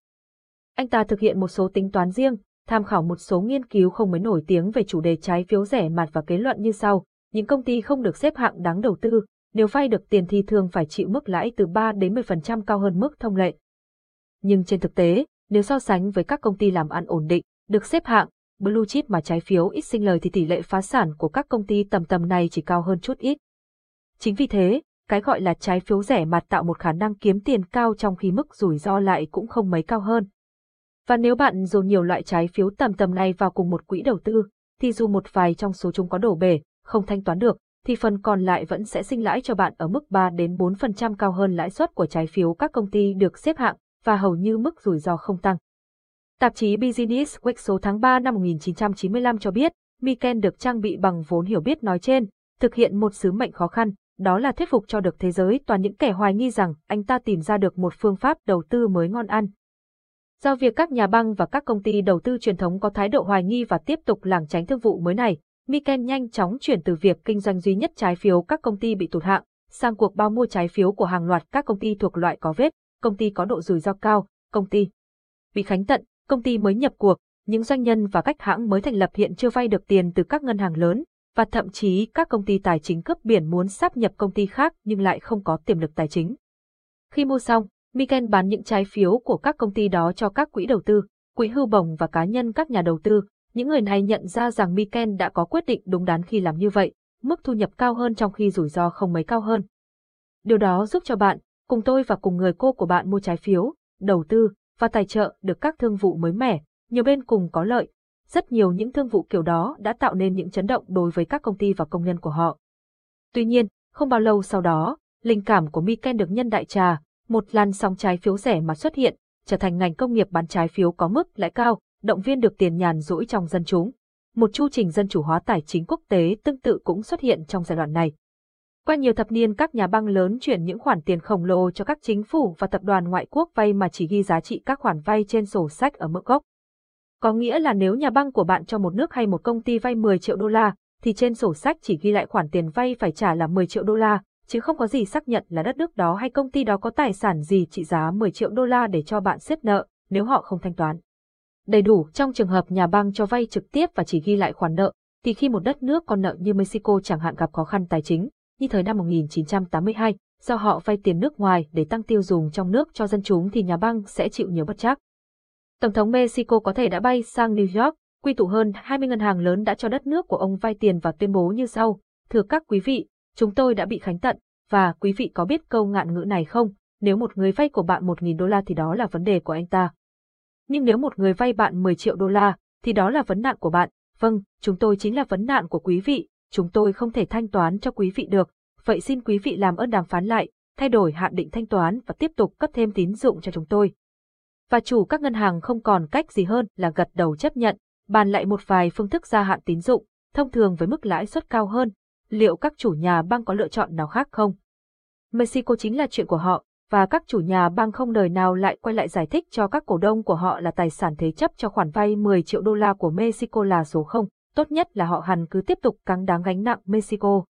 Anh ta thực hiện một số tính toán riêng, tham khảo một số nghiên cứu không mới nổi tiếng về chủ đề trái phiếu rẻ mạt và kết luận như sau. Những công ty không được xếp hạng đáng đầu tư, nếu vay được tiền thì thường phải chịu mức lãi từ 3 đến 10% cao hơn mức thông lệ. Nhưng trên thực tế, nếu so sánh với các công ty làm ăn ổn định, được xếp hạng, blue chip mà trái phiếu ít sinh lời thì tỷ lệ phá sản của các công ty tầm tầm này chỉ cao hơn chút ít. Chính vì thế, cái gọi là trái phiếu rẻ mặt tạo một khả năng kiếm tiền cao trong khi mức rủi ro lại cũng không mấy cao hơn. Và nếu bạn dồn nhiều loại trái phiếu tầm tầm này vào cùng một quỹ đầu tư, thì dù một vài trong số chúng có đổ bể, không thanh toán được, thì phần còn lại vẫn sẽ sinh lãi cho bạn ở mức 3 đến 4% cao hơn lãi suất của trái phiếu các công ty được xếp hạng và hầu như mức rủi ro không tăng. Tạp chí Business Week số tháng 3 năm 1995 cho biết, Miken được trang bị bằng vốn hiểu biết nói trên, thực hiện một sứ mệnh khó khăn, đó là thuyết phục cho được thế giới toàn những kẻ hoài nghi rằng anh ta tìm ra được một phương pháp đầu tư mới ngon ăn. Do việc các nhà băng và các công ty đầu tư truyền thống có thái độ hoài nghi và tiếp tục lảng tránh thương vụ mới này, Miken nhanh chóng chuyển từ việc kinh doanh duy nhất trái phiếu các công ty bị tụt hạng, sang cuộc bao mua trái phiếu của hàng loạt các công ty thuộc loại có vết, công ty có độ rủi ro cao, công ty bị khánh tận, công ty mới nhập cuộc, những doanh nhân và các hãng mới thành lập hiện chưa vay được tiền từ các ngân hàng lớn, và thậm chí các công ty tài chính cướp biển muốn sáp nhập công ty khác nhưng lại không có tiềm lực tài chính. Khi mua xong, Miken bán những trái phiếu của các công ty đó cho các quỹ đầu tư, quỹ hưu bổng và cá nhân các nhà đầu tư. Những người này nhận ra rằng Miken đã có quyết định đúng đắn khi làm như vậy, mức thu nhập cao hơn trong khi rủi ro không mấy cao hơn. Điều đó giúp cho bạn, cùng tôi và cùng người cô của bạn mua trái phiếu, đầu tư, và tài trợ được các thương vụ mới mẻ, nhiều bên cùng có lợi. Rất nhiều những thương vụ kiểu đó đã tạo nên những chấn động đối với các công ty và công nhân của họ. Tuy nhiên, không bao lâu sau đó, linh cảm của Miken được nhân đại trà, một làn sóng trái phiếu rẻ mà xuất hiện, trở thành ngành công nghiệp bán trái phiếu có mức lãi cao, động viên được tiền nhàn rỗi trong dân chúng. Một chu trình dân chủ hóa tài chính quốc tế tương tự cũng xuất hiện trong giai đoạn này. Qua nhiều thập niên các nhà băng lớn chuyển những khoản tiền khổng lồ cho các chính phủ và tập đoàn ngoại quốc vay mà chỉ ghi giá trị các khoản vay trên sổ sách ở mức gốc. Có nghĩa là nếu nhà băng của bạn cho một nước hay một công ty vay 10 triệu đô la, thì trên sổ sách chỉ ghi lại khoản tiền vay phải trả là 10 triệu đô la, chứ không có gì xác nhận là đất nước đó hay công ty đó có tài sản gì trị giá 10 triệu đô la để cho bạn xếp nợ, nếu họ không thanh toán. Đầy đủ trong trường hợp nhà băng cho vay trực tiếp và chỉ ghi lại khoản nợ, thì khi một đất nước còn nợ như Mexico chẳng hạn gặp khó khăn tài chính, như thời năm 1982, do họ vay tiền nước ngoài để tăng tiêu dùng trong nước cho dân chúng thì nhà băng sẽ chịu nhiều bất trắc. Tổng thống Mexico có thể đã bay sang New York, quy tụ hơn 20 ngân hàng lớn đã cho đất nước của ông vay tiền và tuyên bố như sau. Thưa các quý vị, chúng tôi đã bị khánh tận, và quý vị có biết câu ngạn ngữ này không? Nếu một người vay của bạn 1.000 đô la thì đó là vấn đề của anh ta. Nhưng nếu một người vay bạn 10 triệu đô la, thì đó là vấn nạn của bạn. Vâng, chúng tôi chính là vấn nạn của quý vị, chúng tôi không thể thanh toán cho quý vị được. Vậy xin quý vị làm ơn đàm phán lại, thay đổi hạn định thanh toán và tiếp tục cấp thêm tín dụng cho chúng tôi. Và chủ các ngân hàng không còn cách gì hơn là gật đầu chấp nhận, bàn lại một vài phương thức gia hạn tín dụng, thông thường với mức lãi suất cao hơn. Liệu các chủ nhà băng có lựa chọn nào khác không? Mexico chính là chuyện của họ, và các chủ nhà băng không đời nào lại quay lại giải thích cho các cổ đông của họ là tài sản thế chấp cho khoản vay 10 triệu đô la của Mexico là số không. Tốt nhất là họ hẳn cứ tiếp tục căng đáng gánh nặng Mexico.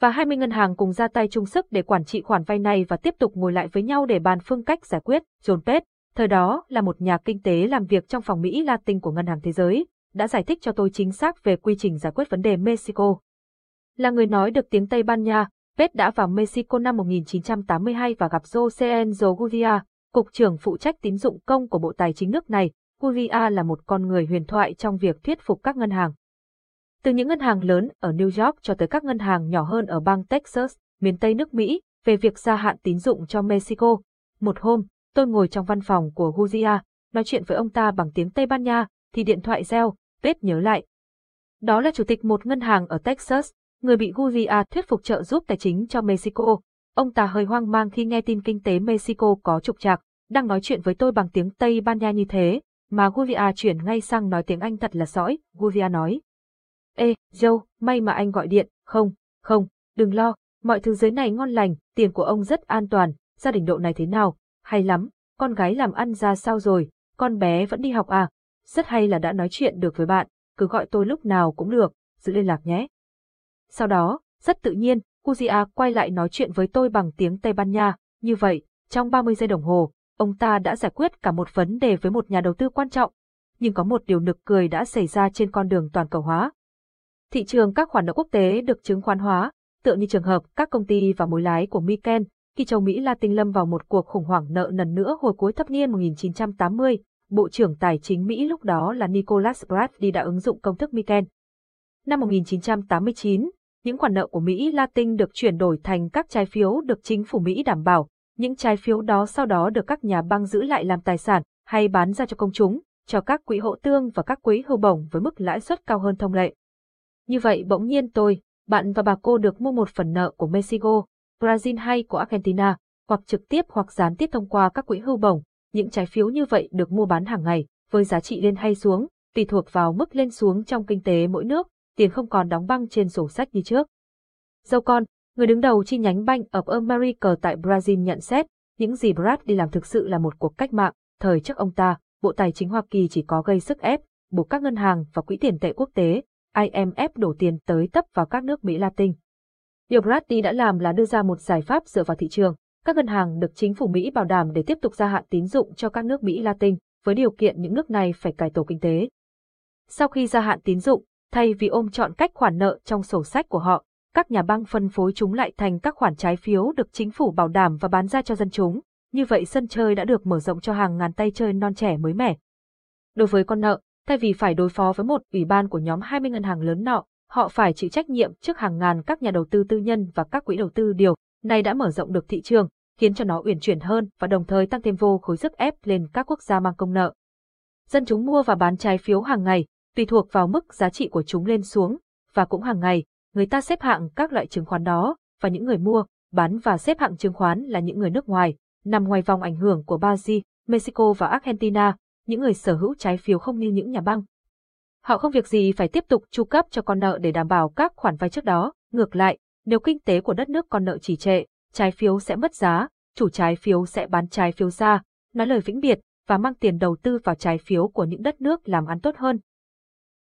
Và 20 ngân hàng cùng ra tay chung sức để quản trị khoản vay này và tiếp tục ngồi lại với nhau để bàn phương cách giải quyết. John Pett, thời đó là một nhà kinh tế làm việc trong phòng Mỹ Latin của Ngân hàng Thế giới, đã giải thích cho tôi chính xác về quy trình giải quyết vấn đề Mexico. Là người nói được tiếng Tây Ban Nha, Pet đã vào Mexico năm 1982 và gặp Jose Enzo Gurria, cục trưởng phụ trách tín dụng công của Bộ Tài chính nước này. Gurria là một con người huyền thoại trong việc thuyết phục các ngân hàng. Từ những ngân hàng lớn ở New York cho tới các ngân hàng nhỏ hơn ở bang Texas, miền Tây nước Mỹ, về việc gia hạn tín dụng cho Mexico. Một hôm, tôi ngồi trong văn phòng của guzia nói chuyện với ông ta bằng tiếng Tây Ban Nha, thì điện thoại reo, Pet nhớ lại. Đó là chủ tịch một ngân hàng ở Texas, người bị guzia thuyết phục trợ giúp tài chính cho Mexico. Ông ta hơi hoang mang khi nghe tin kinh tế Mexico có trục trặc, đang nói chuyện với tôi bằng tiếng Tây Ban Nha như thế, mà guzia chuyển ngay sang nói tiếng Anh thật là sõi, guzia nói. Ê, dâu, may mà anh gọi điện, không, không, đừng lo, mọi thứ dưới này ngon lành, tiền của ông rất an toàn, gia đình độ này thế nào, hay lắm, con gái làm ăn ra sao rồi, con bé vẫn đi học à, rất hay là đã nói chuyện được với bạn, cứ gọi tôi lúc nào cũng được, giữ liên lạc nhé. Sau đó, rất tự nhiên, Kuzia quay lại nói chuyện với tôi bằng tiếng Tây Ban Nha, như vậy, trong 30 giây đồng hồ, ông ta đã giải quyết cả một vấn đề với một nhà đầu tư quan trọng. Nhưng có một điều nực cười đã xảy ra trên con đường toàn cầu hóa. Thị trường các khoản nợ quốc tế được chứng khoán hóa, tựa như trường hợp các công ty và mối lái của Miken, khi châu Mỹ Latin lâm vào một cuộc khủng hoảng nợ nần nữa hồi cuối thập niên 1980, Bộ trưởng Tài chính Mỹ lúc đó là Nicholas Bradley đã ứng dụng công thức Miken. Năm 1989, những khoản nợ của Mỹ Latin được chuyển đổi thành các trái phiếu được chính phủ Mỹ đảm bảo. Những trái phiếu đó sau đó được các nhà băng giữ lại làm tài sản hay bán ra cho công chúng, cho các quỹ hộ tương và các quỹ hưu bổng với mức lãi suất cao hơn thông lệ. Như vậy bỗng nhiên tôi, bạn và bà cô được mua một phần nợ của Mexico, Brazil hay của Argentina, hoặc trực tiếp hoặc gián tiếp thông qua các quỹ hưu bổng. Những trái phiếu như vậy được mua bán hàng ngày, với giá trị lên hay xuống, tùy thuộc vào mức lên xuống trong kinh tế mỗi nước, tiền không còn đóng băng trên sổ sách như trước. Dâu con, người đứng đầu chi nhánh Bank of America tại Brazil nhận xét, những gì Brad đi làm thực sự là một cuộc cách mạng, thời trước ông ta, Bộ Tài chính Hoa Kỳ chỉ có gây sức ép, buộc các ngân hàng và quỹ tiền tệ quốc tế, IMF đổ tiền tới tấp vào các nước Mỹ Latin. Điều Brady đã làm là đưa ra một giải pháp dựa vào thị trường. Các ngân hàng được chính phủ Mỹ bảo đảm để tiếp tục gia hạn tín dụng cho các nước Mỹ Latin, với điều kiện những nước này phải cải tổ kinh tế. Sau khi gia hạn tín dụng, thay vì ôm chọn cách khoản nợ trong sổ sách của họ, các nhà băng phân phối chúng lại thành các khoản trái phiếu được chính phủ bảo đảm và bán ra cho dân chúng. Như vậy sân chơi đã được mở rộng cho hàng ngàn tay chơi non trẻ mới mẻ. Đối với con nợ, thay vì phải đối phó với một ủy ban của nhóm 20 ngân hàng lớn nọ, họ phải chịu trách nhiệm trước hàng ngàn các nhà đầu tư tư nhân và các quỹ đầu tư điều, này đã mở rộng được thị trường, khiến cho nó uyển chuyển hơn và đồng thời tăng thêm vô khối sức ép lên các quốc gia mang công nợ. Dân chúng mua và bán trái phiếu hàng ngày, tùy thuộc vào mức giá trị của chúng lên xuống, và cũng hàng ngày, người ta xếp hạng các loại chứng khoán đó, và những người mua, bán và xếp hạng chứng khoán là những người nước ngoài, nằm ngoài vòng ảnh hưởng của Brazil, Mexico và Argentina, những người sở hữu trái phiếu không như những nhà băng. Họ không việc gì phải tiếp tục chu cấp cho con nợ để đảm bảo các khoản vay trước đó, ngược lại, nếu kinh tế của đất nước con nợ chỉ trệ, trái phiếu sẽ mất giá, chủ trái phiếu sẽ bán trái phiếu ra, nói lời vĩnh biệt, và mang tiền đầu tư vào trái phiếu của những đất nước làm ăn tốt hơn.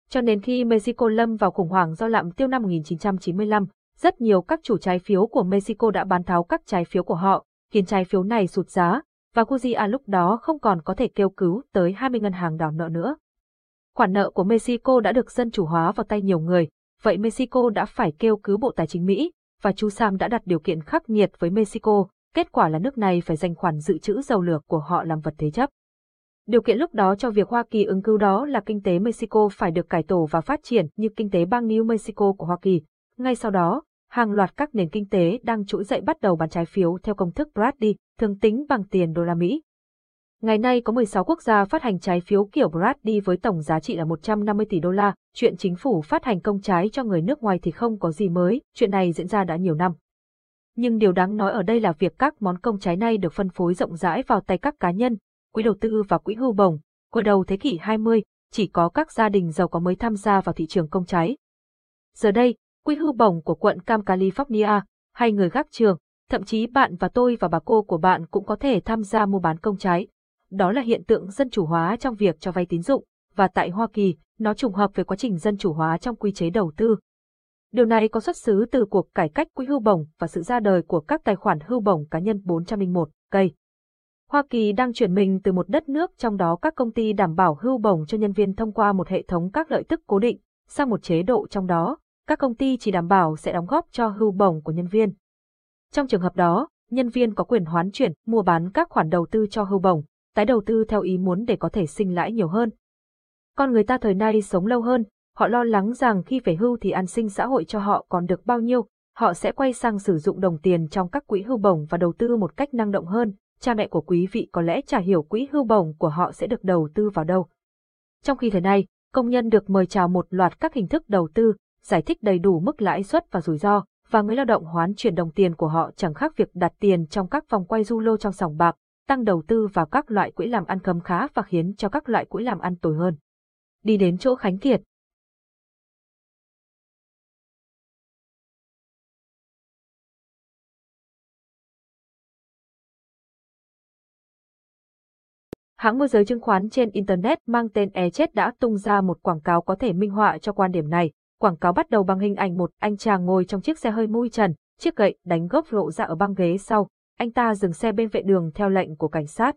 Cho nên khi Mexico lâm vào khủng hoảng do lạm tiêu năm 1995, rất nhiều các chủ trái phiếu của Mexico đã bán tháo các trái phiếu của họ, khiến trái phiếu này sụt giá, và Guzia lúc đó không còn có thể kêu cứu tới 20 ngân hàng đòi nợ nữa. Khoản nợ của Mexico đã được dân chủ hóa vào tay nhiều người, vậy Mexico đã phải kêu cứu Bộ Tài chính Mỹ, và chú Sam đã đặt điều kiện khắc nghiệt với Mexico, kết quả là nước này phải dành khoản dự trữ dầu lửa của họ làm vật thế chấp. Điều kiện lúc đó cho việc Hoa Kỳ ứng cứu đó là kinh tế Mexico phải được cải tổ và phát triển như kinh tế bang New Mexico của Hoa Kỳ. Ngay sau đó, hàng loạt các nền kinh tế đang trỗi dậy bắt đầu bán trái phiếu theo công thức Brady, thường tính bằng tiền đô la Mỹ. Ngày nay có 16 quốc gia phát hành trái phiếu kiểu Brady với tổng giá trị là 150 tỷ đô la, chuyện chính phủ phát hành công trái cho người nước ngoài thì không có gì mới, chuyện này diễn ra đã nhiều năm. Nhưng điều đáng nói ở đây là việc các món công trái này được phân phối rộng rãi vào tay các cá nhân, quỹ đầu tư và quỹ hưu bổng. Của đầu thế kỷ 20, chỉ có các gia đình giàu có mới tham gia vào thị trường công trái. Giờ đây, quỹ hưu bổng của quận Cam California, hay người gác trường, thậm chí bạn và tôi và bà cô của bạn cũng có thể tham gia mua bán công trái. Đó là hiện tượng dân chủ hóa trong việc cho vay tín dụng, và tại Hoa Kỳ, nó trùng hợp với quá trình dân chủ hóa trong quy chế đầu tư. Điều này có xuất xứ từ cuộc cải cách quỹ hưu bổng và sự ra đời của các tài khoản hưu bổng cá nhân 401 cây. Hoa Kỳ đang chuyển mình từ một đất nước trong đó các công ty đảm bảo hưu bổng cho nhân viên thông qua một hệ thống các lợi tức cố định, sang một chế độ trong đó, các công ty chỉ đảm bảo sẽ đóng góp cho hưu bổng của nhân viên. Trong trường hợp đó, nhân viên có quyền hoán chuyển, mua bán các khoản đầu tư cho hưu bổng, tái đầu tư theo ý muốn để có thể sinh lãi nhiều hơn. Con người ta thời nay sống lâu hơn, họ lo lắng rằng khi về hưu thì an sinh xã hội cho họ còn được bao nhiêu, họ sẽ quay sang sử dụng đồng tiền trong các quỹ hưu bổng và đầu tư một cách năng động hơn, cha mẹ của quý vị có lẽ chả hiểu quỹ hưu bổng của họ sẽ được đầu tư vào đâu. Trong khi thời nay, công nhân được mời chào một loạt các hình thức đầu tư, giải thích đầy đủ mức lãi suất và rủi ro, và người lao động hoán chuyển đồng tiền của họ chẳng khác việc đặt tiền trong các vòng quay du lô trong sòng bạc, tăng đầu tư vào các loại quỹ làm ăn khấm khá và khiến cho các loại quỹ làm ăn tồi hơn. Đi đến chỗ Khánh Kiệt, Hãng môi giới chứng khoán trên Internet mang tên Echet đã tung ra một quảng cáo có thể minh họa cho quan điểm này. Quảng cáo bắt đầu bằng hình ảnh một anh chàng ngồi trong chiếc xe hơi mui trần, chiếc gậy đánh gốc lộ ra ở băng ghế sau. Anh ta dừng xe bên vệ đường theo lệnh của cảnh sát.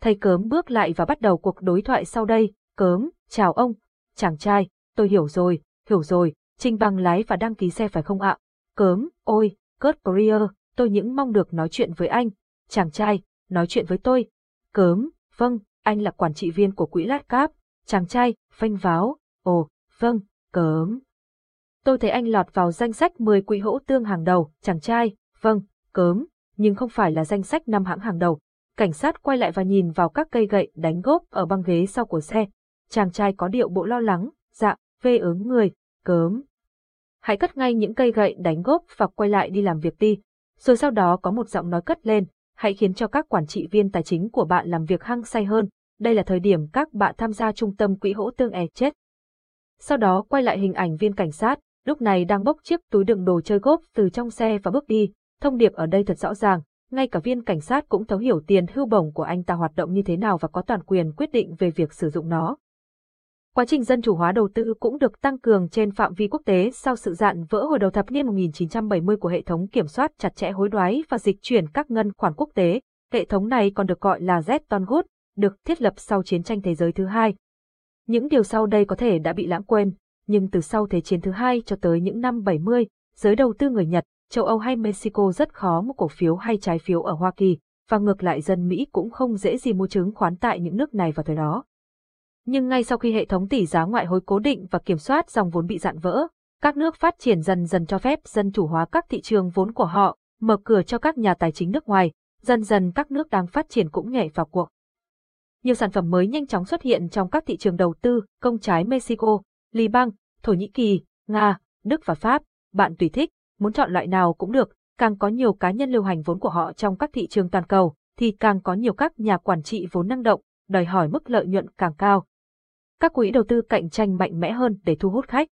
Thầy cớm bước lại và bắt đầu cuộc đối thoại sau đây. Cớm, chào ông. Chàng trai, tôi hiểu rồi, hiểu rồi, trình bằng lái và đăng ký xe phải không ạ? Cớm, ôi, Kurt Breer, tôi những mong được nói chuyện với anh. Chàng trai, nói chuyện với tôi. Cớm, Vâng, anh là quản trị viên của quỹ lát cáp. Chàng trai, phanh váo. Ồ, vâng, cớm. Tôi thấy anh lọt vào danh sách 10 quỹ hỗ tương hàng đầu. Chàng trai, vâng, cớm, nhưng không phải là danh sách năm hãng hàng đầu. Cảnh sát quay lại và nhìn vào các cây gậy đánh gốp ở băng ghế sau của xe. Chàng trai có điệu bộ lo lắng, dạ, vê ứng người, cớm. Hãy cất ngay những cây gậy đánh gốp và quay lại đi làm việc đi. Rồi sau đó có một giọng nói cất lên, hãy khiến cho các quản trị viên tài chính của bạn làm việc hăng say hơn. Đây là thời điểm các bạn tham gia trung tâm quỹ hỗ tương e chết. Sau đó quay lại hình ảnh viên cảnh sát, lúc này đang bốc chiếc túi đựng đồ chơi gốp từ trong xe và bước đi. Thông điệp ở đây thật rõ ràng, ngay cả viên cảnh sát cũng thấu hiểu tiền hưu bổng của anh ta hoạt động như thế nào và có toàn quyền quyết định về việc sử dụng nó. Quá trình dân chủ hóa đầu tư cũng được tăng cường trên phạm vi quốc tế sau sự dạn vỡ hồi đầu thập niên 1970 của hệ thống kiểm soát chặt chẽ hối đoái và dịch chuyển các ngân khoản quốc tế. Hệ thống này còn được gọi là Bretton Woods, được thiết lập sau chiến tranh thế giới thứ hai. Những điều sau đây có thể đã bị lãng quên, nhưng từ sau Thế chiến thứ hai cho tới những năm 70, giới đầu tư người Nhật, châu Âu hay Mexico rất khó mua cổ phiếu hay trái phiếu ở Hoa Kỳ, và ngược lại dân Mỹ cũng không dễ gì mua chứng khoán tại những nước này vào thời đó. Nhưng ngay sau khi hệ thống tỷ giá ngoại hối cố định và kiểm soát dòng vốn bị dạn vỡ, các nước phát triển dần dần cho phép dân chủ hóa các thị trường vốn của họ, mở cửa cho các nhà tài chính nước ngoài, dần dần các nước đang phát triển cũng nhảy vào cuộc. Nhiều sản phẩm mới nhanh chóng xuất hiện trong các thị trường đầu tư, công trái Mexico, Liban, Thổ Nhĩ Kỳ, Nga, Đức và Pháp, bạn tùy thích, muốn chọn loại nào cũng được, càng có nhiều cá nhân lưu hành vốn của họ trong các thị trường toàn cầu, thì càng có nhiều các nhà quản trị vốn năng động, đòi hỏi mức lợi nhuận càng cao. Các quỹ đầu tư cạnh tranh mạnh mẽ hơn để thu hút khách.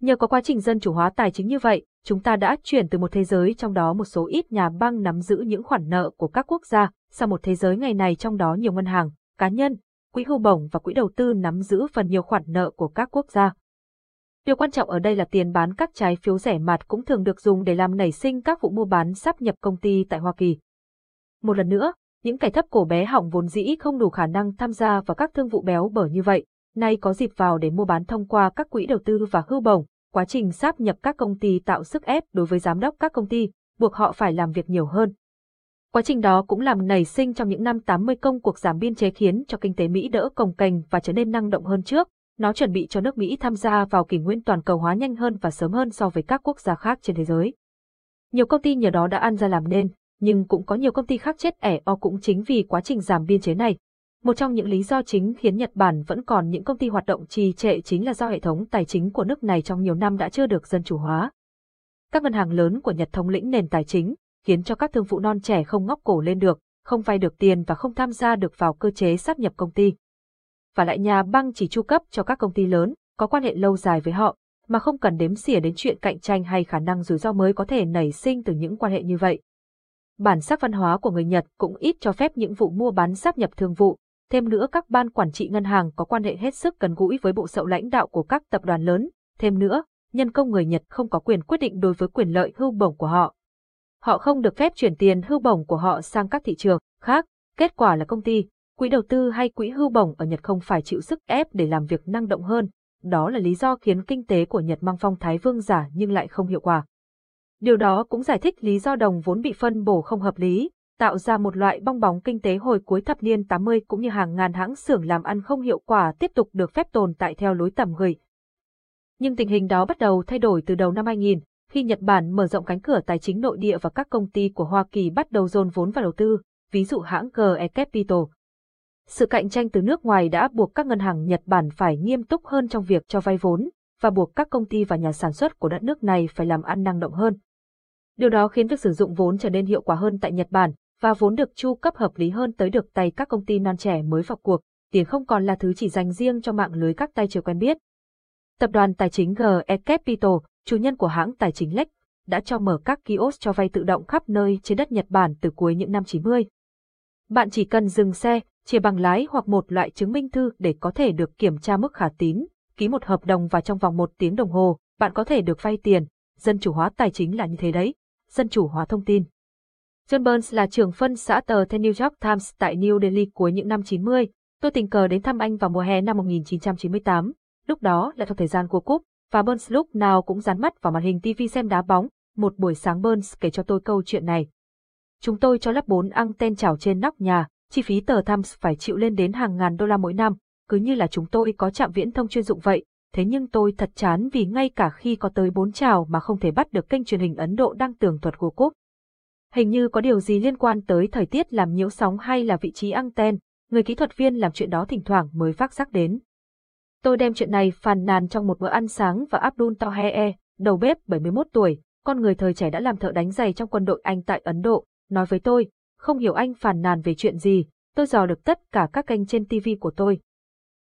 Nhờ có quá trình dân chủ hóa tài chính như vậy, chúng ta đã chuyển từ một thế giới trong đó một số ít nhà băng nắm giữ những khoản nợ của các quốc gia sang một thế giới ngày này trong đó nhiều ngân hàng, cá nhân, quỹ hưu bổng và quỹ đầu tư nắm giữ phần nhiều khoản nợ của các quốc gia. Điều quan trọng ở đây là tiền bán các trái phiếu rẻ mạt cũng thường được dùng để làm nảy sinh các vụ mua bán sắp nhập công ty tại Hoa Kỳ. Một lần nữa, những kẻ thấp cổ bé hỏng vốn dĩ không đủ khả năng tham gia vào các thương vụ béo bở như vậy, nay có dịp vào để mua bán thông qua các quỹ đầu tư và hưu bổng, quá trình sáp nhập các công ty tạo sức ép đối với giám đốc các công ty, buộc họ phải làm việc nhiều hơn. Quá trình đó cũng làm nảy sinh trong những năm 80 công cuộc giảm biên chế khiến cho kinh tế Mỹ đỡ cồng kềnh và trở nên năng động hơn trước. Nó chuẩn bị cho nước Mỹ tham gia vào kỷ nguyên toàn cầu hóa nhanh hơn và sớm hơn so với các quốc gia khác trên thế giới. Nhiều công ty nhờ đó đã ăn ra làm nên, nhưng cũng có nhiều công ty khác chết ẻ o cũng chính vì quá trình giảm biên chế này. Một trong những lý do chính khiến Nhật Bản vẫn còn những công ty hoạt động trì trệ chính là do hệ thống tài chính của nước này trong nhiều năm đã chưa được dân chủ hóa. Các ngân hàng lớn của Nhật thống lĩnh nền tài chính, khiến cho các thương vụ non trẻ không ngóc cổ lên được, không vay được tiền và không tham gia được vào cơ chế sáp nhập công ty. Và lại nhà băng chỉ chu cấp cho các công ty lớn, có quan hệ lâu dài với họ, mà không cần đếm xỉa đến chuyện cạnh tranh hay khả năng rủi ro mới có thể nảy sinh từ những quan hệ như vậy. Bản sắc văn hóa của người Nhật cũng ít cho phép những vụ mua bán sáp nhập thương vụ, thêm nữa các ban quản trị ngân hàng có quan hệ hết sức gần gũi với bộ sậu lãnh đạo của các tập đoàn lớn, thêm nữa, nhân công người Nhật không có quyền quyết định đối với quyền lợi hưu bổng của họ. Họ không được phép chuyển tiền hưu bổng của họ sang các thị trường khác, kết quả là công ty, quỹ đầu tư hay quỹ hưu bổng ở Nhật không phải chịu sức ép để làm việc năng động hơn, đó là lý do khiến kinh tế của Nhật mang phong thái vương giả nhưng lại không hiệu quả. Điều đó cũng giải thích lý do đồng vốn bị phân bổ không hợp lý, tạo ra một loại bong bóng kinh tế hồi cuối thập niên 80 cũng như hàng ngàn hãng xưởng làm ăn không hiệu quả tiếp tục được phép tồn tại theo lối tầm gửi. Nhưng tình hình đó bắt đầu thay đổi từ đầu năm 2000, khi Nhật Bản mở rộng cánh cửa tài chính nội địa và các công ty của Hoa Kỳ bắt đầu dồn vốn vào đầu tư, ví dụ hãng GE Capital. Sự cạnh tranh từ nước ngoài đã buộc các ngân hàng Nhật Bản phải nghiêm túc hơn trong việc cho vay vốn, và buộc các công ty và nhà sản xuất của đất nước này phải làm ăn năng động hơn. Điều đó khiến việc sử dụng vốn trở nên hiệu quả hơn tại Nhật Bản, và vốn được chu cấp hợp lý hơn tới được tay các công ty non trẻ mới vào cuộc, tiền không còn là thứ chỉ dành riêng cho mạng lưới các tay chưa quen biết. Tập đoàn tài chính GE Capital, chủ nhân của hãng tài chính Lex, đã cho mở các kiosk cho vay tự động khắp nơi trên đất Nhật Bản từ cuối những năm 90. Bạn chỉ cần dừng xe, chia bằng lái hoặc một loại chứng minh thư để có thể được kiểm tra mức khả tín, ký một hợp đồng và trong vòng một tiếng đồng hồ, bạn có thể được vay tiền. Dân chủ hóa tài chính là như thế đấy. Dân chủ hóa thông tin. John Burns là trưởng phân xã tờ The New York Times tại New Delhi cuối những năm 90. Tôi tình cờ đến thăm anh vào mùa hè năm 1998. Lúc đó là trong thời gian của cúp, và Burns lúc nào cũng dán mắt vào màn hình TV xem đá bóng. Một buổi sáng Burns kể cho tôi câu chuyện này. Chúng tôi cho lắp bốn anten chảo trên nóc nhà, chi phí tờ Times phải chịu lên đến hàng ngàn đô la mỗi năm, cứ như là chúng tôi có trạm viễn thông chuyên dụng vậy. Thế nhưng tôi thật chán vì ngay cả khi có tới bốn chảo mà không thể bắt được kênh truyền hình Ấn Độ đang tường thuật của cúp. Hình như có điều gì liên quan tới thời tiết làm nhiễu sóng hay là vị trí anten, người kỹ thuật viên làm chuyện đó thỉnh thoảng mới phát giác đến. Tôi đem chuyện này phàn nàn trong một bữa ăn sáng và Abdul Tahe, đầu bếp 71 tuổi, con người thời trẻ đã làm thợ đánh giày trong quân đội Anh tại Ấn Độ, nói với tôi, không hiểu anh phàn nàn về chuyện gì, tôi dò được tất cả các kênh trên TV của tôi.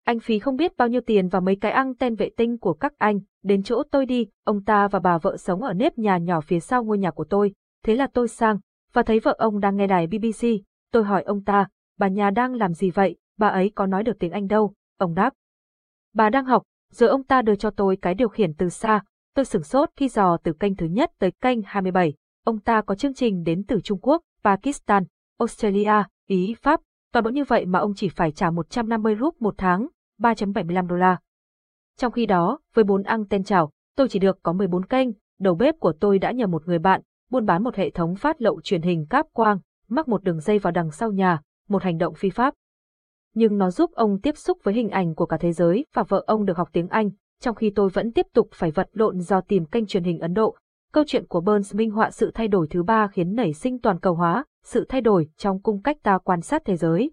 Anh phí không biết bao nhiêu tiền và mấy cái anten vệ tinh của các anh, đến chỗ tôi đi, ông ta và bà vợ sống ở nếp nhà nhỏ phía sau ngôi nhà của tôi, thế là tôi sang, và thấy vợ ông đang nghe đài BBC, tôi hỏi ông ta, bà nhà đang làm gì vậy, bà ấy có nói được tiếng Anh đâu, ông đáp. Bà đang học, rồi ông ta đưa cho tôi cái điều khiển từ xa, tôi sửng sốt khi dò từ kênh thứ nhất tới kênh 27, ông ta có chương trình đến từ Trung Quốc, Pakistan, Australia, Ý, Pháp, toàn bộ như vậy mà ông chỉ phải trả 150 rúp một tháng, 3.75 đô la. Trong khi đó, với bốn anten chảo, tôi chỉ được có 14 kênh, đầu bếp của tôi đã nhờ một người bạn, buôn bán một hệ thống phát lậu truyền hình cáp quang, mắc một đường dây vào đằng sau nhà, một hành động phi pháp. Nhưng nó giúp ông tiếp xúc với hình ảnh của cả thế giới và vợ ông được học tiếng Anh, trong khi tôi vẫn tiếp tục phải vật lộn do tìm kênh truyền hình Ấn Độ. Câu chuyện của Burns minh họa sự thay đổi thứ ba khiến nảy sinh toàn cầu hóa, sự thay đổi trong cung cách ta quan sát thế giới.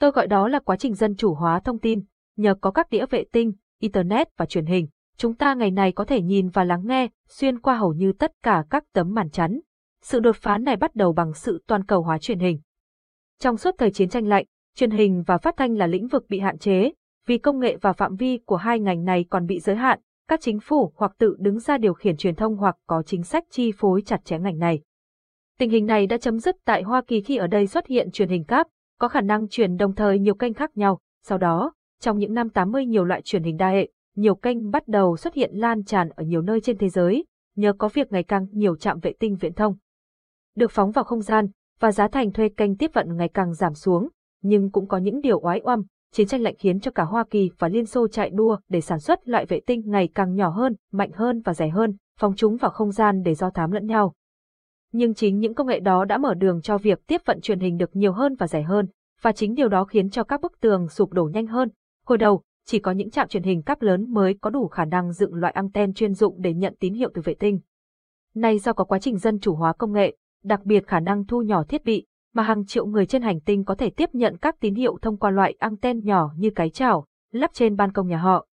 Tôi gọi đó là quá trình dân chủ hóa thông tin, nhờ có các đĩa vệ tinh, Internet và truyền hình, chúng ta ngày này có thể nhìn và lắng nghe, xuyên qua hầu như tất cả các tấm màn chắn. Sự đột phá này bắt đầu bằng sự toàn cầu hóa truyền hình. Trong suốt thời chiến tranh lạnh, truyền hình và phát thanh là lĩnh vực bị hạn chế, vì công nghệ và phạm vi của hai ngành này còn bị giới hạn, các chính phủ hoặc tự đứng ra điều khiển truyền thông hoặc có chính sách chi phối chặt chẽ ngành này. Tình hình này đã chấm dứt tại Hoa Kỳ khi ở đây xuất hiện truyền hình cáp, có khả năng truyền đồng thời nhiều kênh khác nhau. Sau đó, trong những năm 80 nhiều loại truyền hình đa hệ, nhiều kênh bắt đầu xuất hiện lan tràn ở nhiều nơi trên thế giới, nhờ có việc ngày càng nhiều trạm vệ tinh viễn thông. Được phóng vào không gian, và giá thành thuê kênh tiếp vận ngày càng giảm xuống, nhưng cũng có những điều oái oăm, chiến tranh lạnh khiến cho cả Hoa Kỳ và Liên Xô chạy đua để sản xuất loại vệ tinh ngày càng nhỏ hơn, mạnh hơn và rẻ hơn, phóng chúng vào không gian để do thám lẫn nhau. Nhưng chính những công nghệ đó đã mở đường cho việc tiếp vận truyền hình được nhiều hơn và rẻ hơn, và chính điều đó khiến cho các bức tường sụp đổ nhanh hơn. Hồi đầu, chỉ có những trạm truyền hình cáp lớn mới có đủ khả năng dựng loại anten chuyên dụng để nhận tín hiệu từ vệ tinh. Nay do có quá trình dân chủ hóa công nghệ, đặc biệt khả năng thu nhỏ thiết bị, mà hàng triệu người trên hành tinh có thể tiếp nhận các tín hiệu thông qua loại anten nhỏ như cái chảo, lắp trên ban công nhà họ.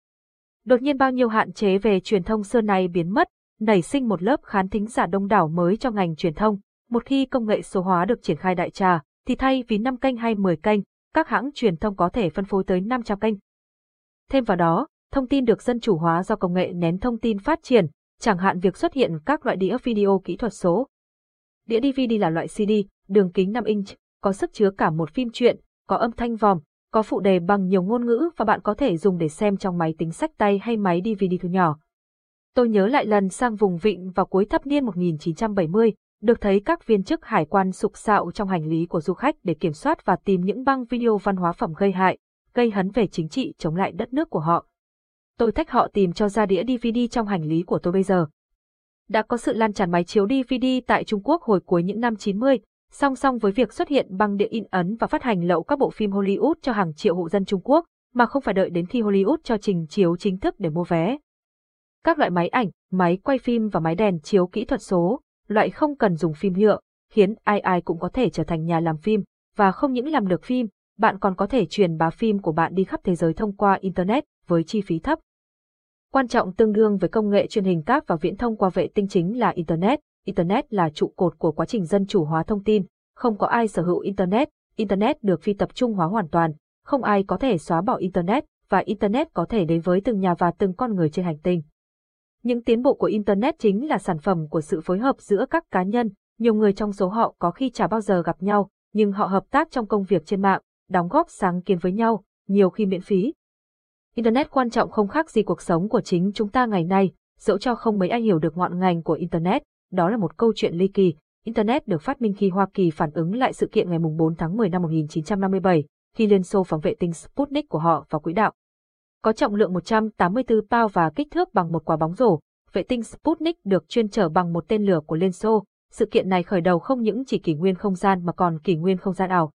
Đột nhiên bao nhiêu hạn chế về truyền thông xưa này biến mất, nảy sinh một lớp khán thính giả đông đảo mới cho ngành truyền thông. Một khi công nghệ số hóa được triển khai đại trà, thì thay vì 5 kênh hay 10 kênh, các hãng truyền thông có thể phân phối tới 500 kênh. Thêm vào đó, thông tin được dân chủ hóa do công nghệ nén thông tin phát triển, chẳng hạn việc xuất hiện các loại đĩa video kỹ thuật số. Đĩa DVD là loại CD, đường kính 5 inch, có sức chứa cả một phim truyện, có âm thanh vòm, có phụ đề bằng nhiều ngôn ngữ và bạn có thể dùng để xem trong máy tính sách tay hay máy DVD thu nhỏ. Tôi nhớ lại lần sang vùng vịnh vào cuối thập niên 1970, được thấy các viên chức hải quan sục sạo trong hành lý của du khách để kiểm soát và tìm những băng video văn hóa phẩm gây hại, gây hấn về chính trị chống lại đất nước của họ. Tôi thách họ tìm cho ra đĩa DVD trong hành lý của tôi bây giờ. Đã có sự lan tràn máy chiếu DVD tại Trung Quốc hồi cuối những năm 90, song song với việc xuất hiện băng đĩa in ấn và phát hành lậu các bộ phim Hollywood cho hàng triệu hộ dân Trung Quốc, mà không phải đợi đến khi Hollywood cho trình chiếu chính thức để mua vé. Các loại máy ảnh, máy quay phim và máy đèn chiếu kỹ thuật số, loại không cần dùng phim nhựa, khiến ai ai cũng có thể trở thành nhà làm phim, và không những làm được phim, bạn còn có thể truyền bá phim của bạn đi khắp thế giới thông qua Internet với chi phí thấp. Quan trọng tương đương với công nghệ truyền hình cáp và viễn thông qua vệ tinh chính là Internet. Internet là trụ cột của quá trình dân chủ hóa thông tin, không có ai sở hữu Internet, Internet được phi tập trung hóa hoàn toàn, không ai có thể xóa bỏ Internet, và Internet có thể đến với từng nhà và từng con người trên hành tinh. Những tiến bộ của Internet chính là sản phẩm của sự phối hợp giữa các cá nhân, nhiều người trong số họ có khi chả bao giờ gặp nhau, nhưng họ hợp tác trong công việc trên mạng, đóng góp sáng kiến với nhau, nhiều khi miễn phí. Internet quan trọng không khác gì cuộc sống của chính chúng ta ngày nay, dẫu cho không mấy ai hiểu được ngọn ngành của Internet, đó là một câu chuyện ly kỳ. Internet được phát minh khi Hoa Kỳ phản ứng lại sự kiện ngày 4 tháng 10 năm 1957, khi Liên Xô phóng vệ tinh Sputnik của họ vào quỹ đạo. Có trọng lượng 184 pound và kích thước bằng một quả bóng rổ, vệ tinh Sputnik được chuyên chở bằng một tên lửa của Liên Xô. Sự kiện này khởi đầu không những chỉ kỷ nguyên không gian mà còn kỷ nguyên không gian ảo.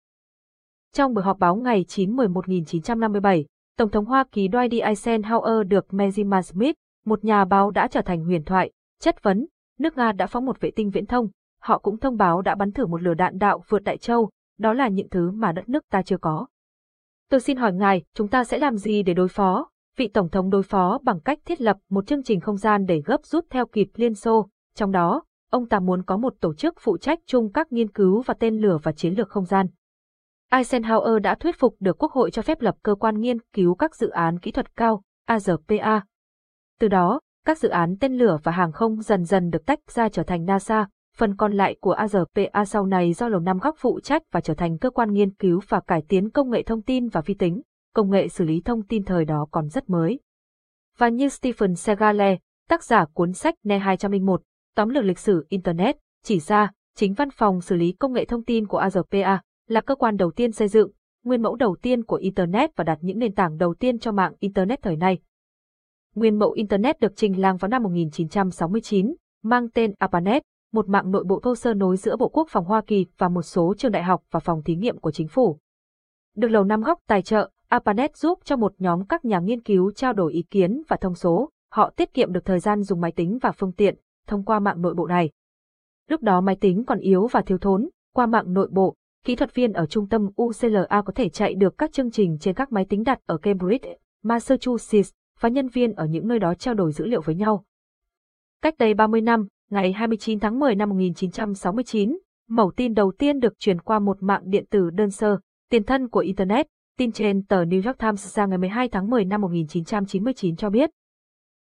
Trong buổi họp báo ngày 9-11-1957, Tổng thống Hoa Kỳ Dwight D. Eisenhower được Benjamin Smith, một nhà báo đã trở thành huyền thoại, chất vấn, nước Nga đã phóng một vệ tinh viễn thông, họ cũng thông báo đã bắn thử một lửa đạn đạo vượt Đại Châu, đó là những thứ mà đất nước ta chưa có. Tôi xin hỏi ngài, chúng ta sẽ làm gì để đối phó? Vị Tổng thống đối phó bằng cách thiết lập một chương trình không gian để gấp rút theo kịp Liên Xô, trong đó, ông ta muốn có một tổ chức phụ trách chung các nghiên cứu và tên lửa và chiến lược không gian. Eisenhower đã thuyết phục được Quốc hội cho phép lập cơ quan nghiên cứu các dự án kỹ thuật cao, ARPA. Từ đó, các dự án tên lửa và hàng không dần dần được tách ra trở thành NASA, phần còn lại của ARPA sau này do Lầu Năm Góc phụ trách và trở thành cơ quan nghiên cứu và cải tiến công nghệ thông tin và vi tính, công nghệ xử lý thông tin thời đó còn rất mới. Và như Stephen Segale, tác giả cuốn sách NE 201, tóm lược lịch sử Internet, chỉ ra, chính văn phòng xử lý công nghệ thông tin của ARPA là cơ quan đầu tiên xây dựng, nguyên mẫu đầu tiên của Internet và đặt những nền tảng đầu tiên cho mạng Internet thời nay. Nguyên mẫu Internet được trình làng vào năm 1969, mang tên ARPANET, một mạng nội bộ thô sơ nối giữa Bộ Quốc phòng Hoa Kỳ và một số trường đại học và phòng thí nghiệm của chính phủ. Được Lầu Năm Góc tài trợ, ARPANET giúp cho một nhóm các nhà nghiên cứu trao đổi ý kiến và thông số, họ tiết kiệm được thời gian dùng máy tính và phương tiện, thông qua mạng nội bộ này. Lúc đó máy tính còn yếu và thiếu thốn, qua mạng nội bộ, kỹ thuật viên ở trung tâm UCLA có thể chạy được các chương trình trên các máy tính đặt ở Cambridge, Massachusetts, và nhân viên ở những nơi đó trao đổi dữ liệu với nhau. Cách đây 30 năm, ngày 29 tháng 10 năm 1969, mẫu tin đầu tiên được truyền qua một mạng điện tử đơn sơ, tiền thân của Internet, tin trên tờ New York Times ra ngày 12 tháng 10 năm 1999 cho biết.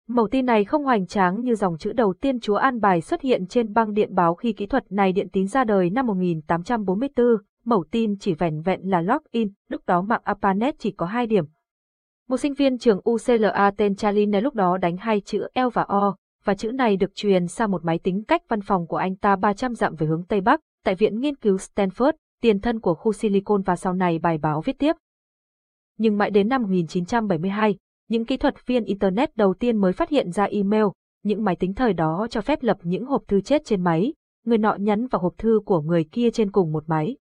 Mẫu tin này không hoành tráng như dòng chữ đầu tiên Chúa An Bài xuất hiện trên băng điện báo khi kỹ thuật này điện tín ra đời năm 1844, mẫu tin chỉ vẻn vẹn là login, lúc đó mạng ARPANET chỉ có hai điểm. Một sinh viên trường UCLA tên Charlie này lúc đó đánh hai chữ L và O, và chữ này được truyền sang một máy tính cách văn phòng của anh ta 300 dặm về hướng Tây Bắc, tại Viện Nghiên cứu Stanford, tiền thân của khu Silicon và sau này bài báo viết tiếp. Nhưng mãi đến năm 1972, những kỹ thuật viên Internet đầu tiên mới phát hiện ra email, những máy tính thời đó cho phép lập những hộp thư chết trên máy, người nọ nhắn vào hộp thư của người kia trên cùng một máy.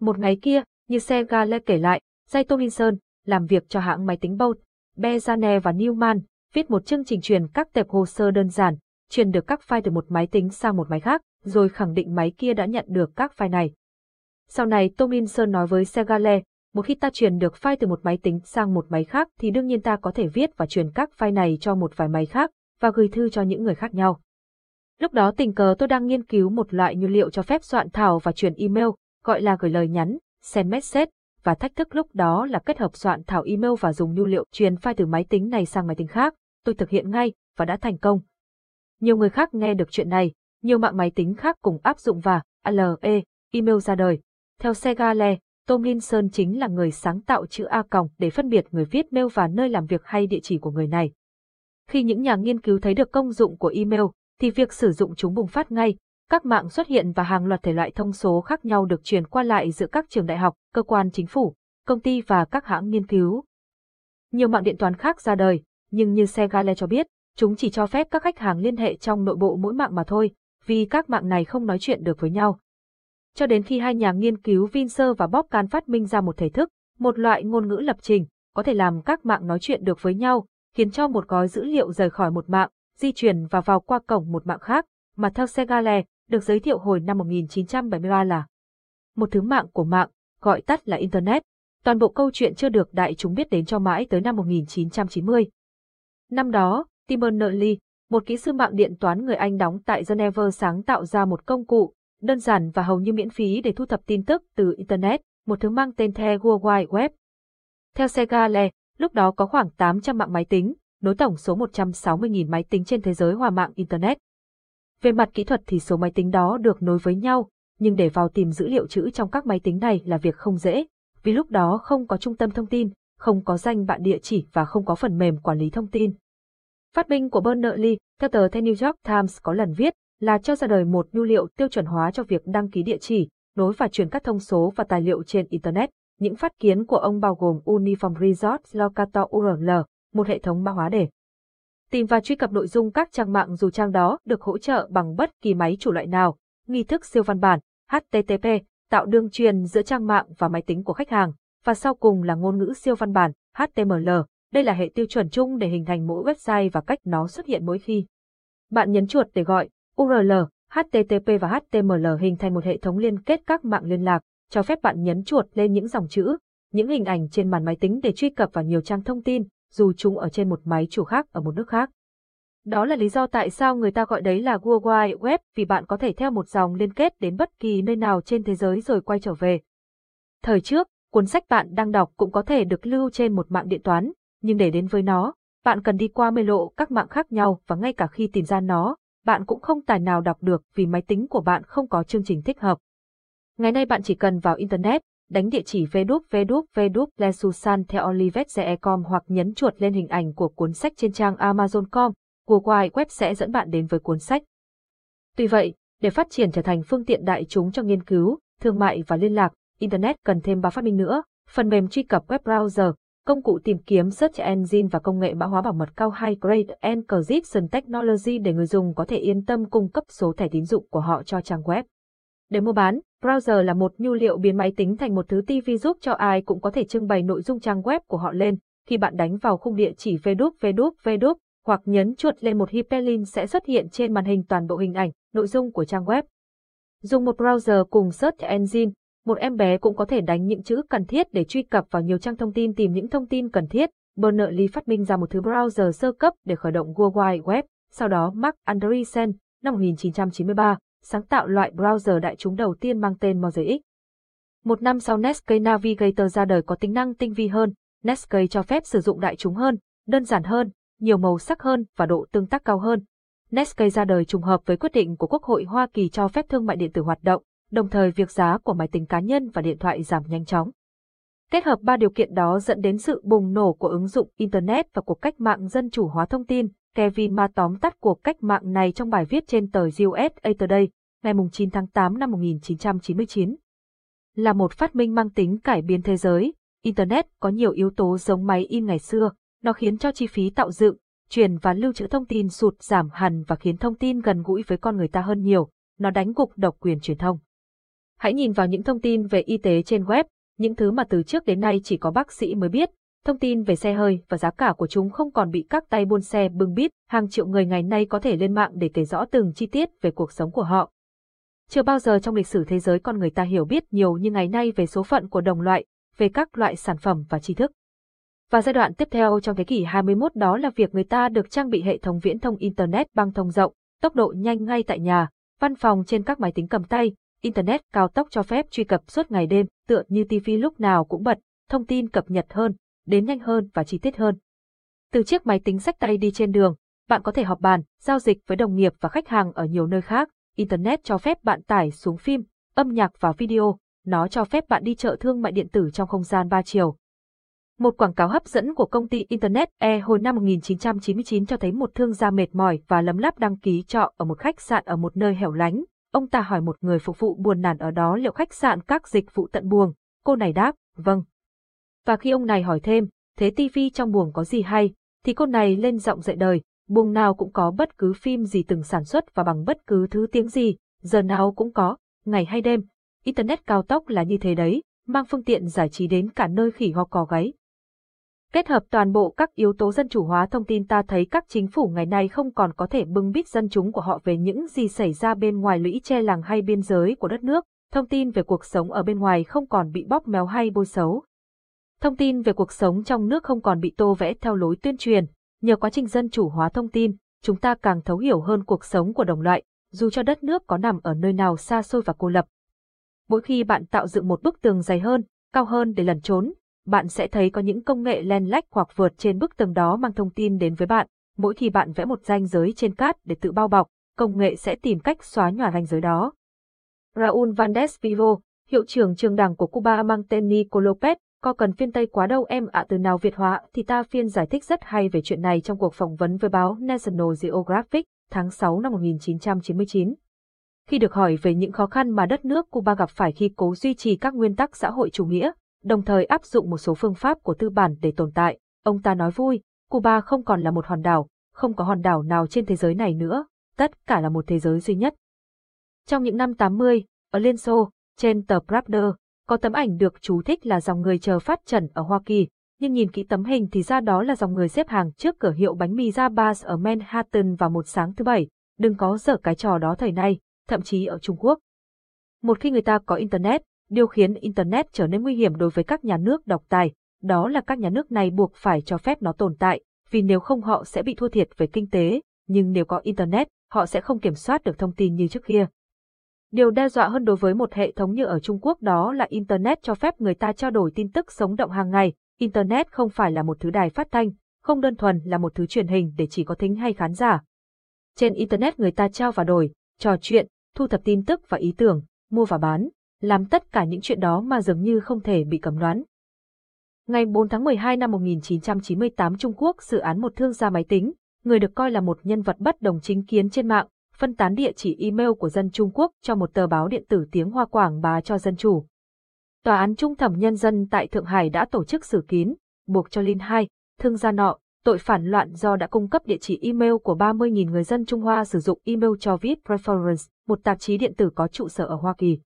Một ngày kia, như Segale kể lại, Jay Tomlinson, làm việc cho hãng máy tính Bolt, Bezane và Newman, viết một chương trình truyền các tệp hồ sơ đơn giản, truyền được các file từ một máy tính sang một máy khác, rồi khẳng định máy kia đã nhận được các file này. Sau này Tomlinson nói với Segale, một khi ta truyền được file từ một máy tính sang một máy khác thì đương nhiên ta có thể viết và truyền các file này cho một vài máy khác và gửi thư cho những người khác nhau. Lúc đó tình cờ tôi đang nghiên cứu một loại nhu liệu cho phép soạn thảo và truyền email, gọi là gửi lời nhắn, send message, và thách thức lúc đó là kết hợp soạn thảo email và dùng nhu liệu truyền file từ máy tính này sang máy tính khác. Tôi thực hiện ngay và đã thành công. Nhiều người khác nghe được chuyện này, nhiều mạng máy tính khác cùng áp dụng và ALE, email ra đời. Theo Segale, Tomlinson chính là người sáng tạo chữ A còng để phân biệt người viết mail và nơi làm việc hay địa chỉ của người này. Khi những nhà nghiên cứu thấy được công dụng của email, thì việc sử dụng chúng bùng phát ngay, các mạng xuất hiện và hàng loạt thể loại thông số khác nhau được truyền qua lại giữa các trường đại học, cơ quan chính phủ, công ty và các hãng nghiên cứu. Nhiều mạng điện toán khác ra đời, nhưng như Segale cho biết, chúng chỉ cho phép các khách hàng liên hệ trong nội bộ mỗi mạng mà thôi, vì các mạng này không nói chuyện được với nhau. Cho đến khi hai nhà nghiên cứu Vincer và Bob Kahn phát minh ra một thể thức, một loại ngôn ngữ lập trình, có thể làm các mạng nói chuyện được với nhau, khiến cho một gói dữ liệu rời khỏi một mạng, di chuyển và vào qua cổng một mạng khác, mà theo Segale, được giới thiệu hồi năm 1973 là một thứ mạng của mạng, gọi tắt là Internet. Toàn bộ câu chuyện chưa được đại chúng biết đến cho mãi tới năm 1990. Năm đó, Tim Berners-Lee, một kỹ sư mạng điện toán người Anh đóng tại Geneva sáng tạo ra một công cụ, đơn giản và hầu như miễn phí để thu thập tin tức từ Internet, một thứ mang tên The World Wide Web. Theo Segale, lúc đó có khoảng 800 mạng máy tính, nối tổng số 160.000 máy tính trên thế giới hòa mạng Internet. Về mặt kỹ thuật thì số máy tính đó được nối với nhau, nhưng để vào tìm dữ liệu chữ trong các máy tính này là việc không dễ, vì lúc đó không có trung tâm thông tin, không có danh bạn địa chỉ và không có phần mềm quản lý thông tin. Phát minh của Berners-Lee, theo tờ The New York Times có lần viết, là cho ra đời một nhu liệu tiêu chuẩn hóa cho việc đăng ký địa chỉ, nối và truyền các thông số và tài liệu trên Internet. Những phát kiến của ông bao gồm Uniform Resort Locator URL, một hệ thống mã hóa để tìm và truy cập nội dung các trang mạng dù trang đó được hỗ trợ bằng bất kỳ máy chủ loại nào, nghi thức siêu văn bản, HTTP, tạo đường truyền giữa trang mạng và máy tính của khách hàng, và sau cùng là ngôn ngữ siêu văn bản, HTML. Đây là hệ tiêu chuẩn chung để hình thành mỗi website và cách nó xuất hiện mỗi khi. Bạn nhấn chuột để gọi URL, HTTP và HTML hình thành một hệ thống liên kết các mạng liên lạc, cho phép bạn nhấn chuột lên những dòng chữ, những hình ảnh trên màn máy tính để truy cập vào nhiều trang thông tin, dù chúng ở trên một máy chủ khác ở một nước khác. Đó là lý do tại sao người ta gọi đấy là World Wide Web vì bạn có thể theo một dòng liên kết đến bất kỳ nơi nào trên thế giới rồi quay trở về. Thời trước, cuốn sách bạn đang đọc cũng có thể được lưu trên một mạng điện toán, nhưng để đến với nó, bạn cần đi qua mê lộ các mạng khác nhau và ngay cả khi tìm ra nó, bạn cũng không tài nào đọc được vì máy tính của bạn không có chương trình thích hợp. Ngày nay bạn chỉ cần vào Internet, đánh địa chỉ www.lesusantheolivet.com hoặc nhấn chuột lên hình ảnh của cuốn sách trên trang Amazon.com, của Wide Web sẽ dẫn bạn đến với cuốn sách. Tuy vậy, để phát triển trở thành phương tiện đại chúng cho nghiên cứu, thương mại và liên lạc, Internet cần thêm ba phát minh nữa, phần mềm truy cập web browser, công cụ tìm kiếm search engine và công nghệ mã hóa bảo mật cao High Grade Encryption Technology để người dùng có thể yên tâm cung cấp số thẻ tín dụng của họ cho trang web. Để mua bán, browser là một nhu liệu biến máy tính thành một thứ TV giúp cho ai cũng có thể trưng bày nội dung trang web của họ lên. Khi bạn đánh vào khung địa chỉ www hoặc nhấn chuột lên một hyperlink sẽ xuất hiện trên màn hình toàn bộ hình ảnh, nội dung của trang web. Dùng một browser cùng search engine, một em bé cũng có thể đánh những chữ cần thiết để truy cập vào nhiều trang thông tin tìm những thông tin cần thiết. Berners-Lee phát minh ra một thứ browser sơ cấp để khởi động World Wide Web, sau đó Mark Andreessen, năm 1993, sáng tạo loại browser đại chúng đầu tiên mang tên Mosaic. Một năm sau Netscape Navigator ra đời có tính năng tinh vi hơn, Netscape cho phép sử dụng đại chúng hơn, đơn giản hơn, nhiều màu sắc hơn và độ tương tác cao hơn. Netscape ra đời trùng hợp với quyết định của Quốc hội Hoa Kỳ cho phép thương mại điện tử hoạt động, đồng thời việc giá của máy tính cá nhân và điện thoại giảm nhanh chóng. Kết hợp ba điều kiện đó dẫn đến sự bùng nổ của ứng dụng Internet và cuộc cách mạng dân chủ hóa thông tin. Kevin Ma tóm tắt cuộc cách mạng này trong bài viết trên tờ USA Today, ngày 9 tháng 8 năm 1999. Là một phát minh mang tính cải biến thế giới, Internet có nhiều yếu tố giống máy in ngày xưa, nó khiến cho chi phí tạo dựng, truyền và lưu trữ thông tin sụt giảm hẳn và khiến thông tin gần gũi với con người ta hơn nhiều, nó đánh gục độc quyền truyền thông. Hãy nhìn vào những thông tin về y tế trên web, những thứ mà từ trước đến nay chỉ có bác sĩ mới biết. Thông tin về xe hơi và giá cả của chúng không còn bị các tay buôn xe bưng bít, hàng triệu người ngày nay có thể lên mạng để kể rõ từng chi tiết về cuộc sống của họ. Chưa bao giờ trong lịch sử thế giới con người ta hiểu biết nhiều như ngày nay về số phận của đồng loại, về các loại sản phẩm và tri thức. Và giai đoạn tiếp theo trong thế kỷ 21 đó là việc người ta được trang bị hệ thống viễn thông Internet băng thông rộng, tốc độ nhanh ngay tại nhà, văn phòng trên các máy tính cầm tay, Internet cao tốc cho phép truy cập suốt ngày đêm, tựa như TV lúc nào cũng bật, thông tin cập nhật hơn, đến nhanh hơn và chi tiết hơn. Từ chiếc máy tính sách tay đi trên đường, bạn có thể họp bàn, giao dịch với đồng nghiệp và khách hàng ở nhiều nơi khác. Internet cho phép bạn tải xuống phim, âm nhạc và video, nó cho phép bạn đi chợ thương mại điện tử trong không gian 3 chiều. Một quảng cáo hấp dẫn của công ty Internet E hồi năm 1999 cho thấy một thương gia mệt mỏi và lấm láp đăng ký trọ ở một khách sạn ở một nơi hẻo lánh, Ông ta hỏi một người phục vụ buồn nản ở đó liệu khách sạn các dịch vụ tận buồng, cô này đáp, vâng. Và khi ông này hỏi thêm, thế tivi trong buồng có gì hay, thì cô này lên giọng dạy đời, buồng nào cũng có bất cứ phim gì từng sản xuất và bằng bất cứ thứ tiếng gì, giờ nào cũng có, ngày hay đêm. Internet cao tốc là như thế đấy, mang phương tiện giải trí đến cả nơi khỉ ho cò gáy. Kết hợp toàn bộ các yếu tố dân chủ hóa thông tin ta thấy các chính phủ ngày nay không còn có thể bưng bít dân chúng của họ về những gì xảy ra bên ngoài lũy che làng hay biên giới của đất nước, thông tin về cuộc sống ở bên ngoài không còn bị bóp méo hay bôi xấu. Thông tin về cuộc sống trong nước không còn bị tô vẽ theo lối tuyên truyền, nhờ quá trình dân chủ hóa thông tin, chúng ta càng thấu hiểu hơn cuộc sống của đồng loại, dù cho đất nước có nằm ở nơi nào xa xôi và cô lập. Mỗi khi bạn tạo dựng một bức tường dày hơn, cao hơn để lẩn trốn, bạn sẽ thấy có những công nghệ len lách hoặc vượt trên bức tường đó mang thông tin đến với bạn. Mỗi khi bạn vẽ một ranh giới trên cát để tự bao bọc, công nghệ sẽ tìm cách xóa nhòa ranh giới đó. Raúl Vandes Vivo, hiệu trưởng trường đảng của Cuba mang tên Nico Lopez, có cần phiên Tây quá đâu em ạ từ nào Việt hóa thì ta phiên giải thích rất hay về chuyện này trong cuộc phỏng vấn với báo National Geographic tháng 6 năm 1999. Khi được hỏi về những khó khăn mà đất nước Cuba gặp phải khi cố duy trì các nguyên tắc xã hội chủ nghĩa, đồng thời áp dụng một số phương pháp của tư bản để tồn tại. Ông ta nói vui, Cuba không còn là một hòn đảo, không có hòn đảo nào trên thế giới này nữa, tất cả là một thế giới duy nhất. Trong những năm 80, ở Liên Xô, trên tờ Pravda, có tấm ảnh được chú thích là dòng người chờ phát trần ở Hoa Kỳ, nhưng nhìn kỹ tấm hình thì ra đó là dòng người xếp hàng trước cửa hiệu bánh mì Jabba's ở Manhattan vào một sáng thứ bảy, đừng có dở cái trò đó thời nay, thậm chí ở Trung Quốc. Một khi người ta có Internet, Điều khiến Internet trở nên nguy hiểm đối với các nhà nước độc tài, đó là các nhà nước này buộc phải cho phép nó tồn tại, vì nếu không họ sẽ bị thua thiệt về kinh tế, nhưng nếu có Internet, họ sẽ không kiểm soát được thông tin như trước kia. Điều đe dọa hơn đối với một hệ thống như ở Trung Quốc đó là Internet cho phép người ta trao đổi tin tức sống động hàng ngày. Internet không phải là một thứ đài phát thanh, không đơn thuần là một thứ truyền hình để chỉ có thính hay khán giả. Trên Internet người ta trao và đổi, trò chuyện, thu thập tin tức và ý tưởng, mua và bán làm tất cả những chuyện đó mà dường như không thể bị cấm đoán. Ngày 4 tháng 12 năm 1998 Trung Quốc dự án một thương gia máy tính, người được coi là một nhân vật bất đồng chính kiến trên mạng, phân tán địa chỉ email của dân Trung Quốc cho một tờ báo điện tử tiếng Hoa quảng bá cho dân chủ. Tòa án Trung thẩm nhân dân tại Thượng Hải đã tổ chức xử kín, buộc cho Linh Hai, thương gia nọ, tội phản loạn do đã cung cấp địa chỉ email của 30.000 người dân Trung Hoa sử dụng email cho viết Preference, một tạp chí điện tử có trụ sở ở Hoa Kỳ.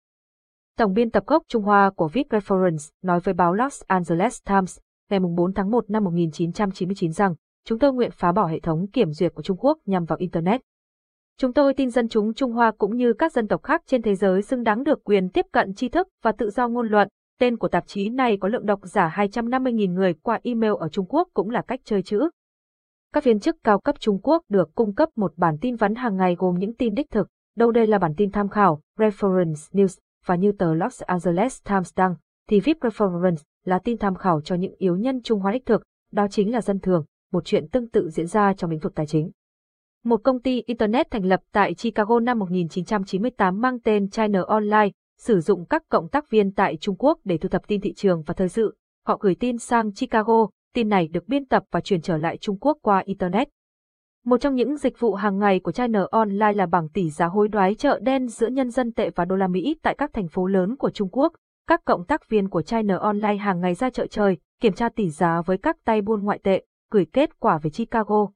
Tổng biên tập gốc Trung Hoa của Viet Reference nói với báo Los Angeles Times ngày 4 tháng 1 năm 1999 rằng chúng tôi nguyện phá bỏ hệ thống kiểm duyệt của Trung Quốc nhằm vào Internet. Chúng tôi tin dân chúng Trung Hoa cũng như các dân tộc khác trên thế giới xứng đáng được quyền tiếp cận tri thức và tự do ngôn luận. Tên của tạp chí này có lượng độc giả 250.000 người qua email ở Trung Quốc cũng là cách chơi chữ. Các viên chức cao cấp Trung Quốc được cung cấp một bản tin vắn hàng ngày gồm những tin đích thực, đâu đây là bản tin tham khảo, reference news, và như tờ Los Angeles Times đăng, thì VIP Reference là tin tham khảo cho những yếu nhân Trung Hoa đích thực, đó chính là dân thường, một chuyện tương tự diễn ra trong lĩnh vực tài chính. Một công ty Internet thành lập tại Chicago năm 1998 mang tên China Online, sử dụng các cộng tác viên tại Trung Quốc để thu thập tin thị trường và thời sự. Họ gửi tin sang Chicago, tin này được biên tập và truyền trở lại Trung Quốc qua Internet. Một trong những dịch vụ hàng ngày của China Online là bảng tỷ giá hối đoái chợ đen giữa nhân dân tệ và đô la Mỹ tại các thành phố lớn của Trung Quốc. Các cộng tác viên của China Online hàng ngày ra chợ trời, kiểm tra tỷ giá với các tay buôn ngoại tệ, gửi kết quả về Chicago.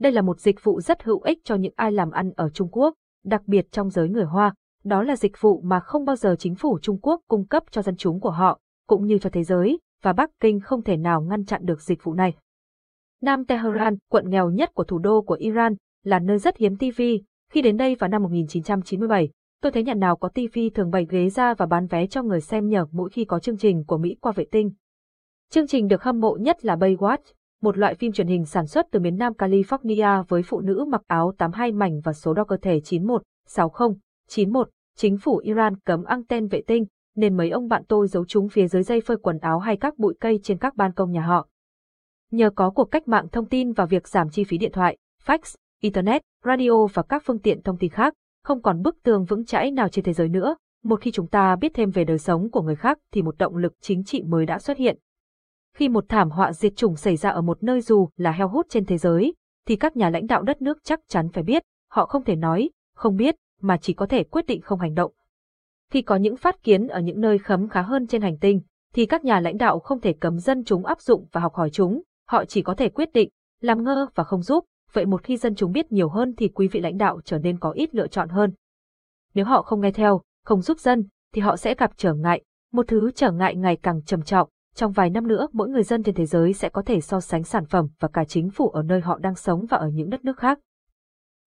Đây là một dịch vụ rất hữu ích cho những ai làm ăn ở Trung Quốc, đặc biệt trong giới người Hoa. Đó là dịch vụ mà không bao giờ chính phủ Trung Quốc cung cấp cho dân chúng của họ, cũng như cho thế giới, và Bắc Kinh không thể nào ngăn chặn được dịch vụ này. Nam Tehran, quận nghèo nhất của thủ đô của Iran, là nơi rất hiếm TV. Khi đến đây vào năm 1997, tôi thấy nhà nào có TV thường bày ghế ra và bán vé cho người xem nhờ mỗi khi có chương trình của Mỹ qua vệ tinh. Chương trình được hâm mộ nhất là Baywatch, một loại phim truyền hình sản xuất từ miền Nam California với phụ nữ mặc áo 82 mảnh và số đo cơ thể 91, 60, 91. Chính phủ Iran cấm anten vệ tinh, nên mấy ông bạn tôi giấu chúng phía dưới dây phơi quần áo hay các bụi cây trên các ban công nhà họ. Nhờ có cuộc cách mạng thông tin và việc giảm chi phí điện thoại, fax, internet, radio và các phương tiện thông tin khác, không còn bức tường vững chãi nào trên thế giới nữa. Một khi chúng ta biết thêm về đời sống của người khác thì một động lực chính trị mới đã xuất hiện. Khi một thảm họa diệt chủng xảy ra ở một nơi dù là heo hút trên thế giới, thì các nhà lãnh đạo đất nước chắc chắn phải biết, họ không thể nói, không biết, mà chỉ có thể quyết định không hành động. Khi có những phát kiến ở những nơi khấm khá hơn trên hành tinh, thì các nhà lãnh đạo không thể cấm dân chúng áp dụng và học hỏi chúng, họ chỉ có thể quyết định, làm ngơ và không giúp, vậy một khi dân chúng biết nhiều hơn thì quý vị lãnh đạo trở nên có ít lựa chọn hơn. Nếu họ không nghe theo, không giúp dân, thì họ sẽ gặp trở ngại, một thứ trở ngại ngày càng trầm trọng. Trong vài năm nữa, mỗi người dân trên thế giới sẽ có thể so sánh sản phẩm và cả chính phủ ở nơi họ đang sống và ở những đất nước khác.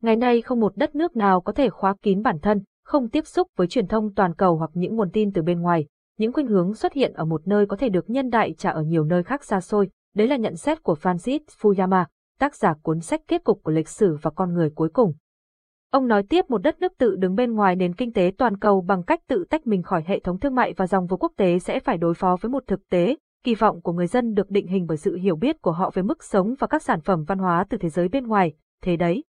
Ngày nay không một đất nước nào có thể khóa kín bản thân, không tiếp xúc với truyền thông toàn cầu hoặc những nguồn tin từ bên ngoài. Những khuynh hướng xuất hiện ở một nơi có thể được nhân đại trả ở nhiều nơi khác xa xôi. Đấy là nhận xét của Francis Fukuyama, tác giả cuốn sách kết cục của lịch sử và con người cuối cùng. Ông nói tiếp một đất nước tự đứng bên ngoài nền kinh tế toàn cầu bằng cách tự tách mình khỏi hệ thống thương mại và dòng vốn quốc tế sẽ phải đối phó với một thực tế, kỳ vọng của người dân được định hình bởi sự hiểu biết của họ về mức sống và các sản phẩm văn hóa từ thế giới bên ngoài, thế đấy.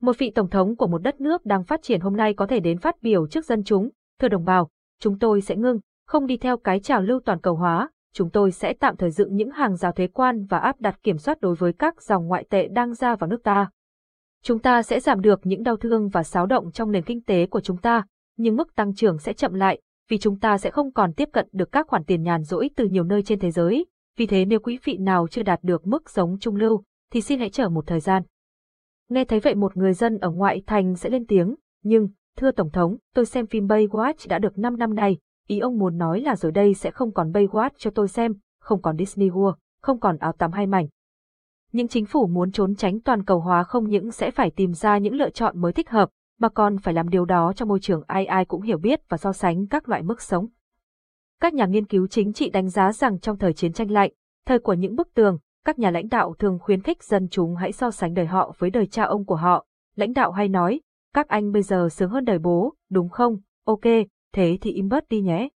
Một vị tổng thống của một đất nước đang phát triển hôm nay có thể đến phát biểu trước dân chúng, thưa đồng bào, chúng tôi sẽ ngưng, không đi theo cái trào lưu toàn cầu hóa, chúng tôi sẽ tạm thời dựng những hàng rào thuế quan và áp đặt kiểm soát đối với các dòng ngoại tệ đang ra vào nước ta. Chúng ta sẽ giảm được những đau thương và xáo động trong nền kinh tế của chúng ta, nhưng mức tăng trưởng sẽ chậm lại, vì chúng ta sẽ không còn tiếp cận được các khoản tiền nhàn rỗi từ nhiều nơi trên thế giới. Vì thế nếu quý vị nào chưa đạt được mức sống trung lưu, thì xin hãy chờ một thời gian. Nghe thấy vậy một người dân ở ngoại thành sẽ lên tiếng, nhưng, thưa Tổng thống, tôi xem phim Baywatch đã được 5 năm nay, ý ông muốn nói là rồi đây sẽ không còn Baywatch cho tôi xem, không còn Disney World, không còn áo tắm hai mảnh. Những chính phủ muốn trốn tránh toàn cầu hóa không những sẽ phải tìm ra những lựa chọn mới thích hợp, mà còn phải làm điều đó trong môi trường ai ai cũng hiểu biết và so sánh các loại mức sống. Các nhà nghiên cứu chính trị đánh giá rằng trong thời chiến tranh lạnh, thời của những bức tường, các nhà lãnh đạo thường khuyến khích dân chúng hãy so sánh đời họ với đời cha ông của họ. Lãnh đạo hay nói, các anh bây giờ sướng hơn đời bố, đúng không? Ok, thế thì im bớt đi nhé.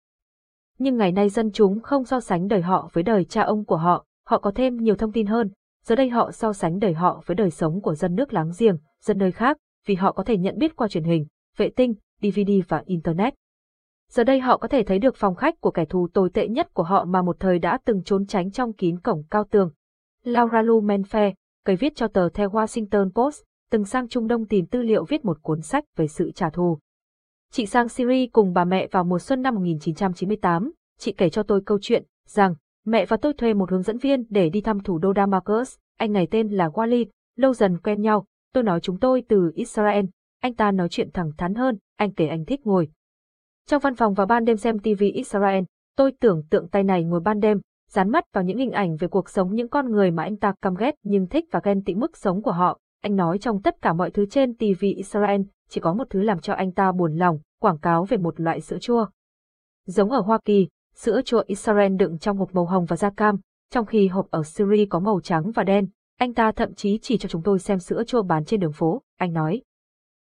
Nhưng ngày nay dân chúng không so sánh đời họ với đời cha ông của họ, họ có thêm nhiều thông tin hơn. Giờ đây họ so sánh đời họ với đời sống của dân nước láng giềng, dân nơi khác, vì họ có thể nhận biết qua truyền hình, vệ tinh, DVD và Internet. Giờ đây họ có thể thấy được phòng khách của kẻ thù tồi tệ nhất của họ mà một thời đã từng trốn tránh trong kín cổng cao tường, Laura Lou Menfe, cây viết cho tờ The Washington Post, từng sang Trung Đông tìm tư liệu viết một cuốn sách về sự trả thù. Chị sang Syria cùng bà mẹ vào mùa xuân năm 1998, chị kể cho tôi câu chuyện rằng mẹ và tôi thuê một hướng dẫn viên để đi thăm thủ đô Damascus, anh này tên là Walid, lâu dần quen nhau, tôi nói chúng tôi từ Israel, anh ta nói chuyện thẳng thắn hơn, anh kể anh thích ngồi. Trong văn phòng vào ban đêm xem TV Israel, tôi tưởng tượng tay này ngồi ban đêm, dán mắt vào những hình ảnh về cuộc sống những con người mà anh ta căm ghét nhưng thích và ghen tị mức sống của họ. Anh nói trong tất cả mọi thứ trên TV Israel, chỉ có một thứ làm cho anh ta buồn lòng, quảng cáo về một loại sữa chua. Giống ở Hoa Kỳ, sữa chua Israel đựng trong hộp màu hồng và da cam, trong khi hộp ở Syria có màu trắng và đen. Anh ta thậm chí chỉ cho chúng tôi xem sữa chua bán trên đường phố, anh nói.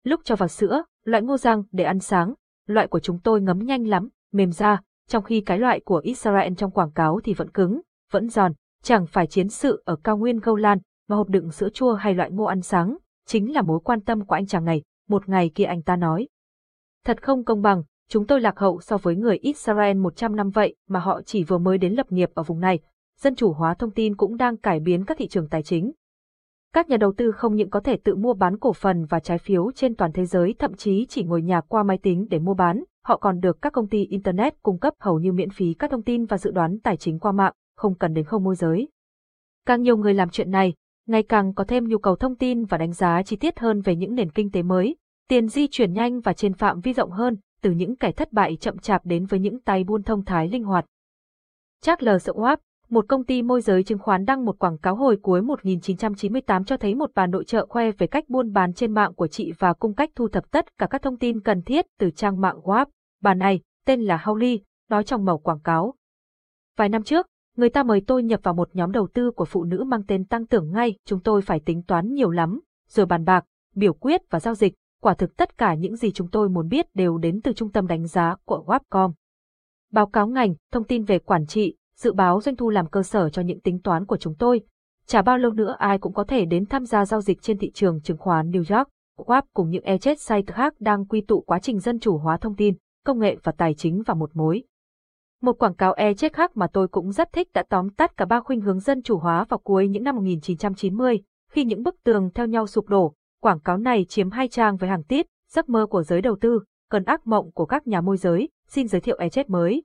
Lúc cho vào sữa, loại ngô rang để ăn sáng, loại của chúng tôi ngấm nhanh lắm, mềm ra, trong khi cái loại của Israel trong quảng cáo thì vẫn cứng, vẫn giòn, chẳng phải chiến sự ở cao nguyên Golan, mà hộp đựng sữa chua hay loại ngô ăn sáng, chính là mối quan tâm của anh chàng này, một ngày kia anh ta nói. Thật không công bằng, chúng tôi lạc hậu so với người Israel 100 năm vậy mà họ chỉ vừa mới đến lập nghiệp ở vùng này. Dân chủ hóa thông tin cũng đang cải biến các thị trường tài chính. Các nhà đầu tư không những có thể tự mua bán cổ phần và trái phiếu trên toàn thế giới thậm chí chỉ ngồi nhà qua máy tính để mua bán, họ còn được các công ty Internet cung cấp hầu như miễn phí các thông tin và dự đoán tài chính qua mạng, không cần đến không môi giới. Càng nhiều người làm chuyện này, ngày càng có thêm nhu cầu thông tin và đánh giá chi tiết hơn về những nền kinh tế mới, tiền di chuyển nhanh và trên phạm vi rộng hơn, từ những kẻ thất bại chậm chạp đến với những tay buôn thông thái linh hoạt. Charles Schwab, một công ty môi giới chứng khoán đăng một quảng cáo hồi cuối 1998 cho thấy một bà nội trợ khoe về cách buôn bán trên mạng của chị và cung cách thu thập tất cả các thông tin cần thiết từ trang mạng web. Bà này, tên là Holly, nói trong màu quảng cáo. Vài năm trước, người ta mời tôi nhập vào một nhóm đầu tư của phụ nữ mang tên tăng tưởng ngay, chúng tôi phải tính toán nhiều lắm, rồi bàn bạc, biểu quyết và giao dịch, quả thực tất cả những gì chúng tôi muốn biết đều đến từ trung tâm đánh giá của Wapcom. Báo cáo ngành, thông tin về quản trị, dự báo doanh thu làm cơ sở cho những tính toán của chúng tôi. Chả bao lâu nữa ai cũng có thể đến tham gia giao dịch trên thị trường chứng khoán New York. Wap cùng những ECHET site khác đang quy tụ quá trình dân chủ hóa thông tin, công nghệ và tài chính vào một mối. Một quảng cáo ECHET khác mà tôi cũng rất thích đã tóm tắt cả ba khuynh hướng dân chủ hóa vào cuối những năm 1990, khi những bức tường theo nhau sụp đổ, quảng cáo này chiếm hai trang với hàng tít, giấc mơ của giới đầu tư, cơn ác mộng của các nhà môi giới, xin giới thiệu ECHET mới.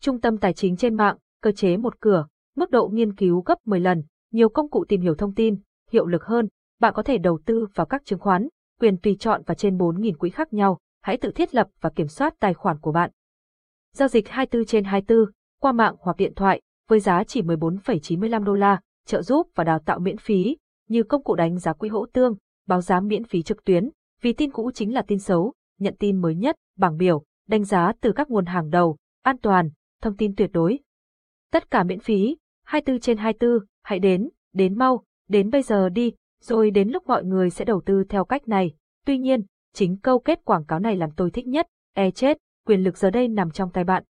Trung tâm tài chính trên mạng, cơ chế một cửa, mức độ nghiên cứu gấp 10 lần, nhiều công cụ tìm hiểu thông tin, hiệu lực hơn, bạn có thể đầu tư vào các chứng khoán, quyền tùy chọn và trên 4.000 quỹ khác nhau, hãy tự thiết lập và kiểm soát tài khoản của bạn. Giao dịch 24 trên 24, qua mạng hoặc điện thoại, với giá chỉ 14,95 đô la, trợ giúp và đào tạo miễn phí, như công cụ đánh giá quỹ hỗ tương, báo giá miễn phí trực tuyến, vì tin cũ chính là tin xấu, nhận tin mới nhất, bảng biểu, đánh giá từ các nguồn hàng đầu, an toàn, thông tin tuyệt đối. Tất cả miễn phí, 24 trên 24, hãy đến, đến mau, đến bây giờ đi, rồi đến lúc mọi người sẽ đầu tư theo cách này. Tuy nhiên, chính câu kết quảng cáo này làm tôi thích nhất, e chết, quyền lực giờ đây nằm trong tay bạn.